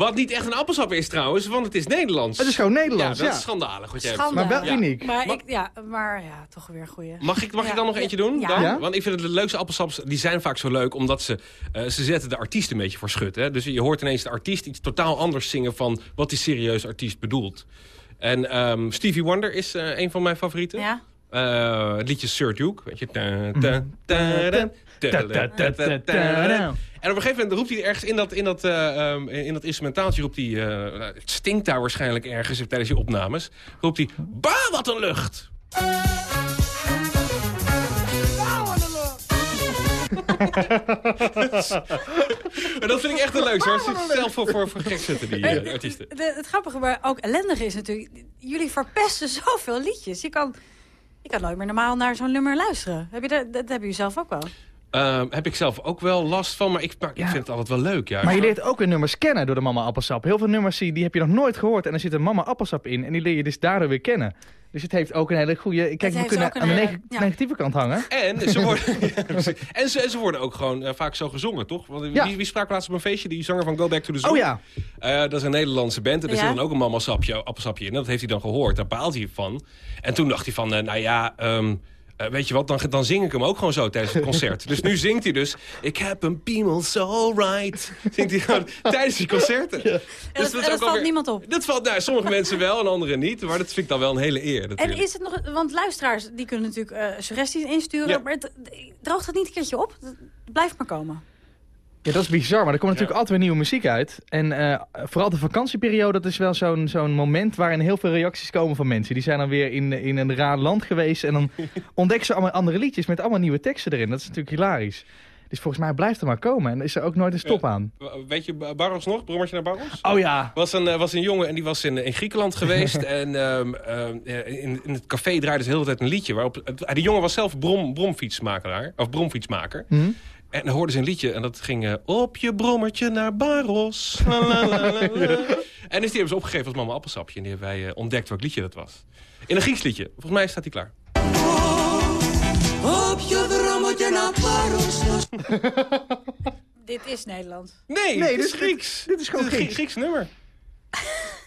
Wat niet echt een appelsap is trouwens, want het is Nederlands. Het is gewoon Nederlands, Ja, dat ja. is schandalig wat jij hebt Schandalig. Maar wel Ja. uniek. Maar, ik, ja, maar ja, toch weer een goeie. Mag ik, mag Ja. ik dan nog eentje doen? Ja. Dan? Ja. Want ik vind het de leukste appelsaps, die zijn vaak zo leuk... omdat ze, eh, ze zetten de artiest een beetje voor schut. Hè? Dus je hoort ineens de artiest iets totaal anders zingen... van wat die serieus artiest bedoelt. En ehm, Stevie Wonder is eh, een van mijn favorieten. Ja? Het liedje Sir Duke. Weet je. En op een gegeven moment roept hij ergens in dat, in dat, in dat instrumentaaltje... Roept hij, uh, het stinkt daar waarschijnlijk ergens tijdens je opnames... roept hij, bah, wat een lucht! dat vind ik echt de leukste hoor. Zelf voor, voor, gek zetten, die artiesten. Het grappige, maar ook ellendige is natuurlijk... jullie verpesten zoveel liedjes. Je kan je kan nooit meer normaal naar zo'n nummer luisteren. Heb je dat, dat hebben jullie zelf ook wel. Ehm, heb ik zelf ook wel last van, maar ik, maar ik Ja. vind het altijd wel leuk. Juist. Maar je leert ook weer nummers kennen door de mama appelsap. Heel veel nummers die, die heb je nog nooit gehoord. En er zit een mama appelsap in. En die leer je dus daardoor weer kennen. Dus het heeft ook een hele goede... Kijk, we kunnen aan de hele- neg- ja. negatieve kant hangen. En ze worden, en ze, ze worden ook gewoon eh, vaak zo gezongen, toch? Want Ja. wie, wie sprak laatst op een feestje? Die zanger van Go Back to the Zoo. Oh ja. Eh, dat is een Nederlandse band. En er zit dan ook een mama sapje, appelsapje in. En dat heeft hij dan gehoord. Daar baalt hij van. En toen dacht hij van, eh, nou ja... ehm, eh, weet je wat, dan, dan zing ik hem ook gewoon zo tijdens het concert. dus nu zingt hij dus... Ik heb een piemel so right. Zingt hij gewoon tijdens die concerten. Dus En dat, is en ook dat valt alweer- niemand op. Dat valt nou, sommige mensen wel en anderen niet. Maar dat vind ik dan wel een hele eer En is het nog... Want luisteraars, die kunnen natuurlijk eh, suggesties insturen. Ja. Maar het, droogt het niet een keertje op? Het blijft maar komen. Ja, dat is bizar, maar er komt natuurlijk altijd weer nieuwe muziek uit. En eh, vooral de vakantieperiode, dat is wel zo'n zo'n moment waarin heel veel reacties komen van mensen. Die zijn dan weer in, in een raar land geweest en dan ontdekken ze allemaal andere liedjes met allemaal nieuwe teksten erin. Dat is natuurlijk hilarisch. Dus volgens mij blijft er maar komen en is er ook nooit een stop aan. Weet je Barros nog? Brommertje naar Barros? Oh ja. Was een, eh, was een jongen en die was in, in Griekenland geweest. en ehm, eh, in, in het café draaide ze de hele tijd een liedje. Waarop, die jongen was zelf brom, bromfietsmakelaar. Of bromfietsmaker. Hm? En dan hoorden ze een liedje en dat ging... Eh, Op je brommertje naar Baros. En dus die hebben ze opgegeven als mama appelsapje. En die hebben wij eh, ontdekt welk liedje dat was. In een Grieks liedje. Volgens mij staat die klaar. Op je brommertje naar Baros. dit is Nederland. Nee, dit, is Grieks. Dit, is gewoon dit. Grieks nummer.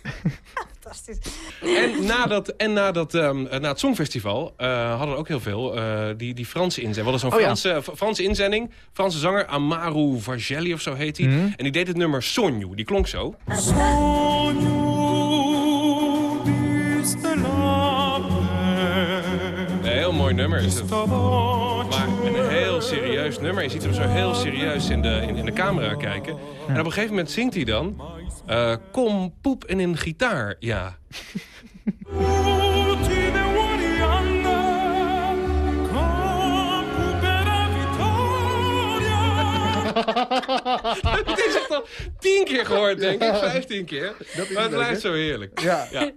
Fantastisch. En na, dat, en na, dat, ehm, na het Songfestival eh, hadden we ook heel veel eh, die, die Franse inzending. We hadden zo'n Oh ja. Franse, Franse inzending. Franse zanger, Amaru Vargelli of zo heet hij. Mhm. En die deed het nummer Sonju. Die klonk zo. Een heel mooi nummer is het. Heel serieus nummer. Je ziet hem zo heel serieus in de, in, in de camera kijken. En op een gegeven moment zingt hij dan... eh, kom poep in een gitaar, ja. Het is echt al tien keer gehoord, denk ik. Vijftien keer. maar het blijft hè? zo heerlijk. Ja. Ja.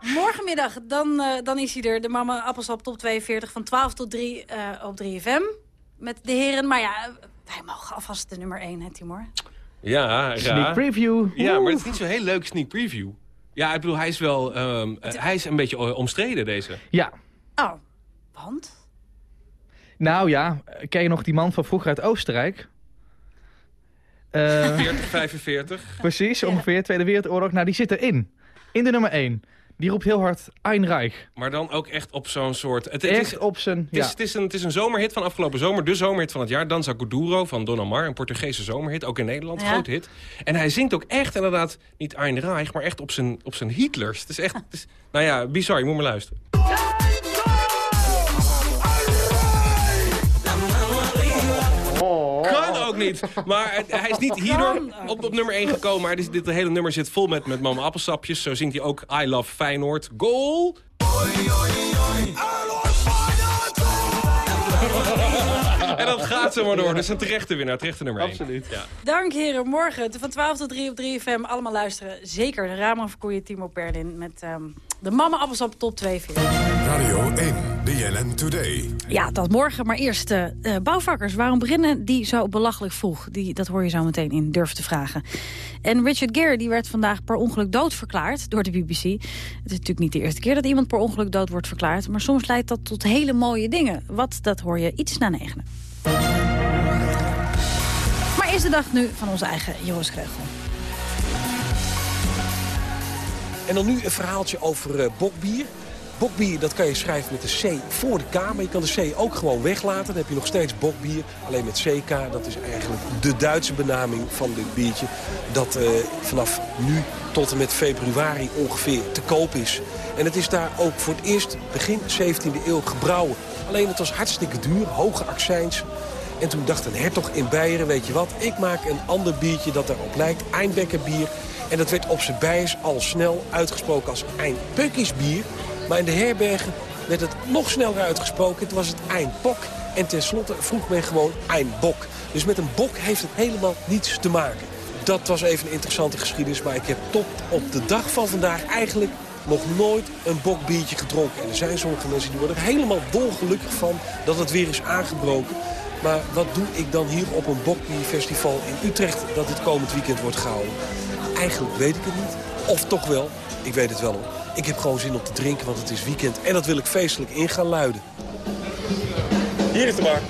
Morgenmiddag, dan, eh, dan is hij er. De Mama Appelsap Top 42 van 12 tot 3 eh, op 3FM. Met de heren. Maar ja, wij mogen alvast de nummer 1, hè Timor? Ja, ja. Sneak preview. Ja, maar het is niet zo'n heel leuk sneak preview. Ja, ik bedoel, hij is wel... ehm, eh, hij is een beetje eh, omstreden, deze. Ja. Oh, want? Nou ja, ken je nog die man van vroeger uit Oostenrijk? Eh, 40, 45. precies, ongeveer, Tweede Wereldoorlog. Nou, die zit erin. In de nummer 1. Die roept heel hard Ein Reich. Maar dan ook echt op zo'n soort... Het, het Echt is, op zijn... Het is, Ja. het, is een, het is een zomerhit van afgelopen zomer. De zomerhit van het jaar. Danza Kuduro van Don Omar. Een Portugese zomerhit. Ook in Nederland. Ja. Groot hit. En hij zingt ook echt inderdaad niet Ein Reich. Maar echt op zijn, op zijn Hitlers. Het is echt... Het is, nou ja, bizar. Je moet maar luisteren. Ook niet. Maar het- hij is niet hierdoor op, op nummer 1 gekomen. Maar dit, dit hele nummer zit vol met, met mama appelsapjes. Zo zingt hij ook I Love Feyenoord. Goal! En dat gaat zo maar door. Dus een terechte winnaar, terechte nummer 1. Absoluut. Ja. Dank heren. Morgen van 12 tot 3 op 3FM. Allemaal luisteren. Zeker de Ramon Verkoeien, Timo Perlin. Met ehm, de Mama Appelsap Top 42. Radio 1, BNN Today. Ja, dat morgen. Maar eerst eh, bouwvakkers. Waarom beginnen die zo belachelijk vroeg? Die, dat hoor je zo meteen in Durf te vragen. En Richard Gere die werd vandaag per ongeluk doodverklaard door de BBC. Het is natuurlijk niet de eerste keer dat iemand per ongeluk dood wordt verklaard. Maar soms leidt dat tot hele mooie dingen. Wat, dat hoor je iets na negenen. Maar is de dag nu van onze eigen Joris Kreugel. En dan nu een verhaaltje over uh, bokbier. Bokbier, dat kan je schrijven met de C voor de K. Maar je kan de C ook gewoon weglaten. Dan heb je nog steeds bokbier. Alleen met CK, dat is eigenlijk de Duitse benaming van dit biertje. Dat uh, vanaf nu tot en met februari ongeveer te koop is. En het is daar ook voor het eerst begin 17e eeuw gebrouwen. Alleen het was hartstikke duur, hoge accijns. En toen dacht een hertog in Beieren, weet je wat, ik maak een ander biertje dat erop lijkt. Eindbekker bier. En dat werd op zijn bijs al snel uitgesproken als Eindpukkies bier. Maar in de herbergen werd het nog sneller uitgesproken. Het was het Eindbok. En tenslotte vroeg men gewoon Eindbok. Dus met een bok heeft het helemaal niets te maken. Dat was even een interessante geschiedenis. Maar ik heb tot op de dag van vandaag eigenlijk nog nooit een bokbiertje gedronken. En er zijn sommige mensen die worden er helemaal dolgelukkig van dat het weer is aangebroken. Maar wat doe ik dan hier op een bokbierfestival in Utrecht dat dit komend weekend wordt gehouden? Eigenlijk weet ik het niet. Of toch wel, ik weet het wel hoor. Ik heb gewoon zin om te drinken, want het is weekend. En dat wil ik feestelijk in gaan luiden. Hier is de bar.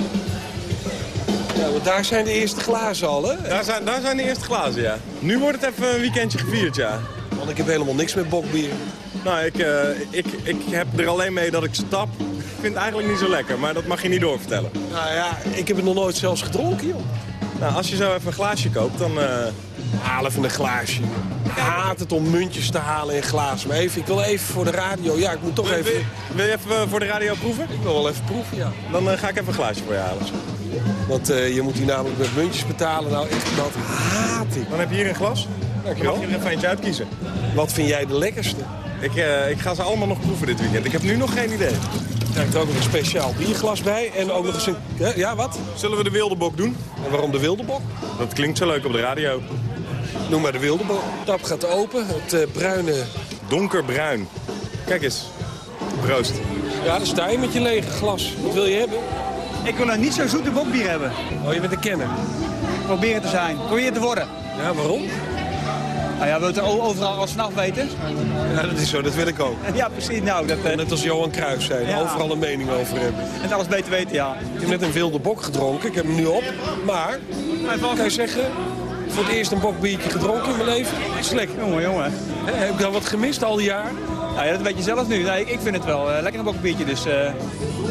Ja, want daar zijn de eerste glazen al, hè? Daar zijn, daar zijn de eerste glazen, ja. Nu wordt het even een weekendje gevierd, ja. Want ik heb helemaal niks met bokbier. Nou, ik, uh, ik, ik heb er alleen mee dat ik ze tap. Ik vind het eigenlijk niet zo lekker, maar dat mag je niet doorvertellen. Nou ja, ik heb het nog nooit zelfs gedronken, joh. Nou, als je zo even een glaasje koopt, dan... Uh... Haal even een glaasje. Ik haat het om muntjes te halen in glazen. Maar even, ik wil even voor de radio. Ja, ik moet toch wil, even... Wil, je even eh, voor de radio proeven? Ik wil wel even proeven, ja. Dan uh, ga ik even een glaasje voor je halen. Want uh, je moet die namelijk met muntjes betalen. Nou, echt, dat haat ik. Dan heb je hier een glas. Dankjewel. Dan mag je er even eentje uitkiezen. Wat vind jij de lekkerste? Ik, uh, ik ga ze allemaal nog proeven dit weekend. Ik heb nu nog geen idee. Er krijgt er ook nog een speciaal bierglas bij. En ook nog eens een... Ja, wat? Zullen we de wilde bok doen? En waarom de wilde bok? Dat klinkt zo leuk op de radio. Noem maar de wilde tap gaat open. Het uh, bruine... Donkerbruin. Kijk eens. Proost. Ja, dan sta je met je lege glas. Wat wil je hebben? Ik wil nog niet zo zoete bokbier hebben. Oh, je bent een kenner. Proberen te zijn. Probeer te worden. Ja, waarom? Nou ja, wil het overal als vanaf weten? Ja, dat is zo. Dat wil ik ook. Ja, precies. Nou, dat, uh... Net als Johan Cruijff zei. Ja. Overal een mening over hebben. En alles beter weten, ja. Ik heb net een wilde bok gedronken. Ik heb hem nu op. Maar, kan je zeggen... Voor het eerst een bokbiertje gedronken in mijn leven. Slecht. Jongen, jongen. He, heb ik dan wat gemist al die jaar? Nou ja, dat weet je zelf nu. Nee, ik vind het wel uh, lekker een bokbiertje. Dus, uh...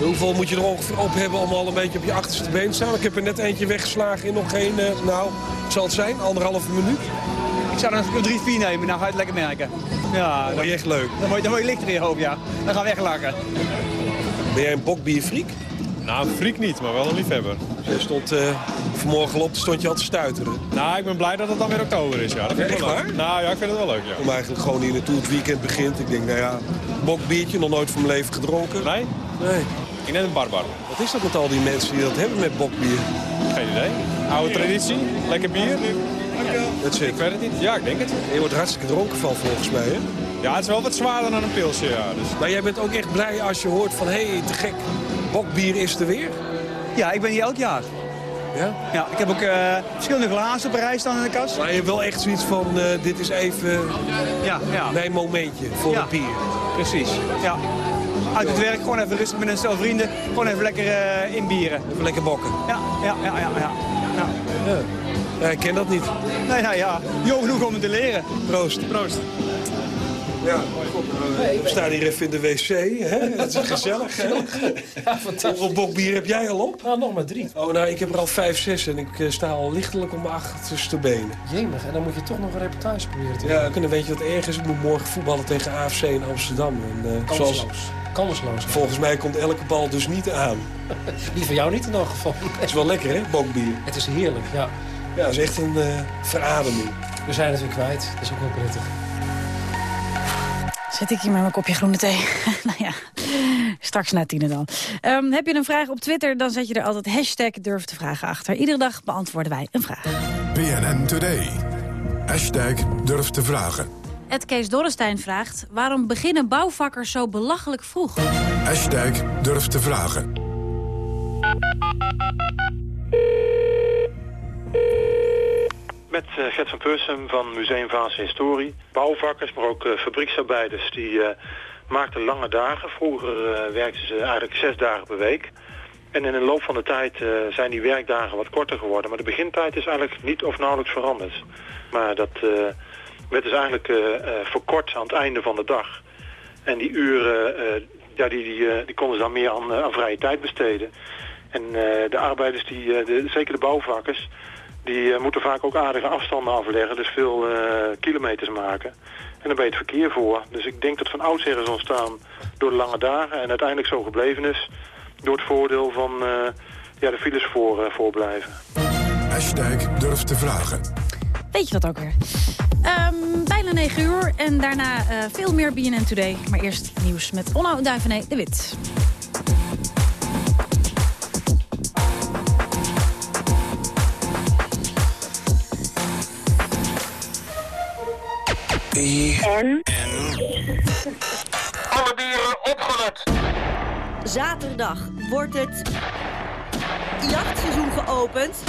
Hoeveel moet je er ongeveer op hebben om al een beetje op je achterste been te staan? Ik heb er net eentje weggeslagen in nog geen, uh, nou, zal het zijn, anderhalve minuut? Ik zou er een drie, vier nemen, dan ga je het lekker merken. Ja, dat word je echt leuk. Dan word je, dan word je lichter in je hoofd, ja. Dan gaan we. Ben jij een bokbierfriek? Nou, een niet, maar wel een liefhebber. Je stond uh, vanmorgen op, stond je al te stuiteren. Nou, ik ben blij dat het dan weer oktober is. Ja, dat vind ik wel leuk. Nou ja, ik vind het wel leuk, ja. Om eigenlijk gewoon hier naartoe het weekend begint. Ik denk, nou ja, bokbiertje, nog nooit van mijn leven gedronken. Nee? Nee. Ik net een barbar. Wat is dat met al die mensen die dat hebben met bokbier? Geen idee. Oude traditie, lekker bier. Dat zit. Ik weet het niet. Ja, ik denk het. Je wordt hartstikke dronken van volgens mij, hè? Ja, het is wel wat zwaarder dan een pilsje, ja. Dus... Maar jij bent ook echt blij als je hoort van, hé, hey, te gek, bokbier is er weer? Ja, ik ben hier elk jaar. Ja? Ja, ik heb ook uh, verschillende glazen rij staan in de kast. Maar je hebt wel echt zoiets van, uh, dit is even ja, ja. mijn momentje voor ja. het bier. Precies, ja. Uit het werk, gewoon even rustig met een stel vrienden. Gewoon even lekker uh, inbieren. Even lekker bokken. Ja, ja, ja, ja. ja. ja. ja. ja ik ken dat niet. Nee, nou ja, jong genoeg om het te leren. Proost. Proost. Ja, we staan hier even in de wc. Hè? Het is gezellig. Hè? Ja, Hoeveel bokbier heb jij al op? Nou, nog maar drie. Oh, nou, ik heb er al vijf, zes en ik uh, sta al lichtelijk om mijn achterste benen. Jemig, en dan moet je toch nog een reportage proberen te doen. Ja, dan weet je wat erg is. Ik moet morgen voetballen tegen AFC in Amsterdam. En, uh, Kansloos. Zoals, Kansloos. Volgens mij komt elke bal dus niet aan. Die van jou niet in elk geval. Het is wel lekker, hè, bokbier? Het is heerlijk, ja. Ja, het is echt een uh, verademing. We zijn het weer kwijt. Dat is ook wel prettig. Zet ik hier maar mijn kopje groene thee. nou ja, straks na tienen dan. Um, heb je een vraag op Twitter, dan zet je er altijd hashtag durf te vragen achter. Iedere dag beantwoorden wij een vraag. BNN Today. Hashtag durf te vragen. Ed Kees Dorrestein vraagt... waarom beginnen bouwvakkers zo belachelijk vroeg? Hashtag durf te vragen. Met uh, Gert van Peursum van Museum Vaas Historie. Bouwvakkers, maar ook uh, fabrieksarbeiders, die uh, maakten lange dagen. Vroeger werkten ze eigenlijk zes dagen per week. En in de loop van de tijd zijn die werkdagen wat korter geworden. Maar de begintijd is eigenlijk niet of nauwelijks veranderd. Maar dat werd dus eigenlijk eh, eh, verkort aan het einde van de dag. En die uren, eh, ja, die, die, eh, die konden ze dan meer aan, eh, aan vrije tijd besteden. En eh, de arbeiders, die, eh, de, zeker de bouwvakkers, die eh, moeten vaak ook aardige afstanden afleggen. Dus veel eh, kilometers maken. En dan ben je het verkeer voor. Dus ik denk dat van oudsher is ontstaan door de lange dagen. En uiteindelijk zo gebleven is door het voordeel van eh, ja, de files voor, voorblijven. Hashtag durf te vragen. Weet je dat ook weer. Ehm, bijna 9 uur en daarna eh, veel meer BNN Today. Maar eerst nieuws met Onno Duivené de Wit. En? Alle dieren opgelet. Zaterdag wordt het jachtseizoen geopend.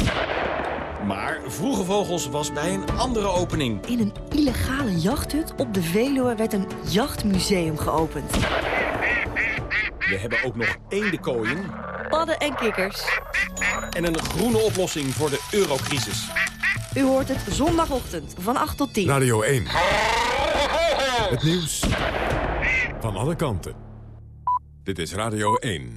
Maar Vroege Vogels was bij een andere opening. In een illegale jachthut op de Veluwe werd een jachtmuseum geopend. We hebben ook nog eendekooien Padden en kikkers. en een groene oplossing voor de eurocrisis. U hoort het zondagochtend van 8 tot 10. Radio 1. Het nieuws van alle kanten. Dit is Radio 1.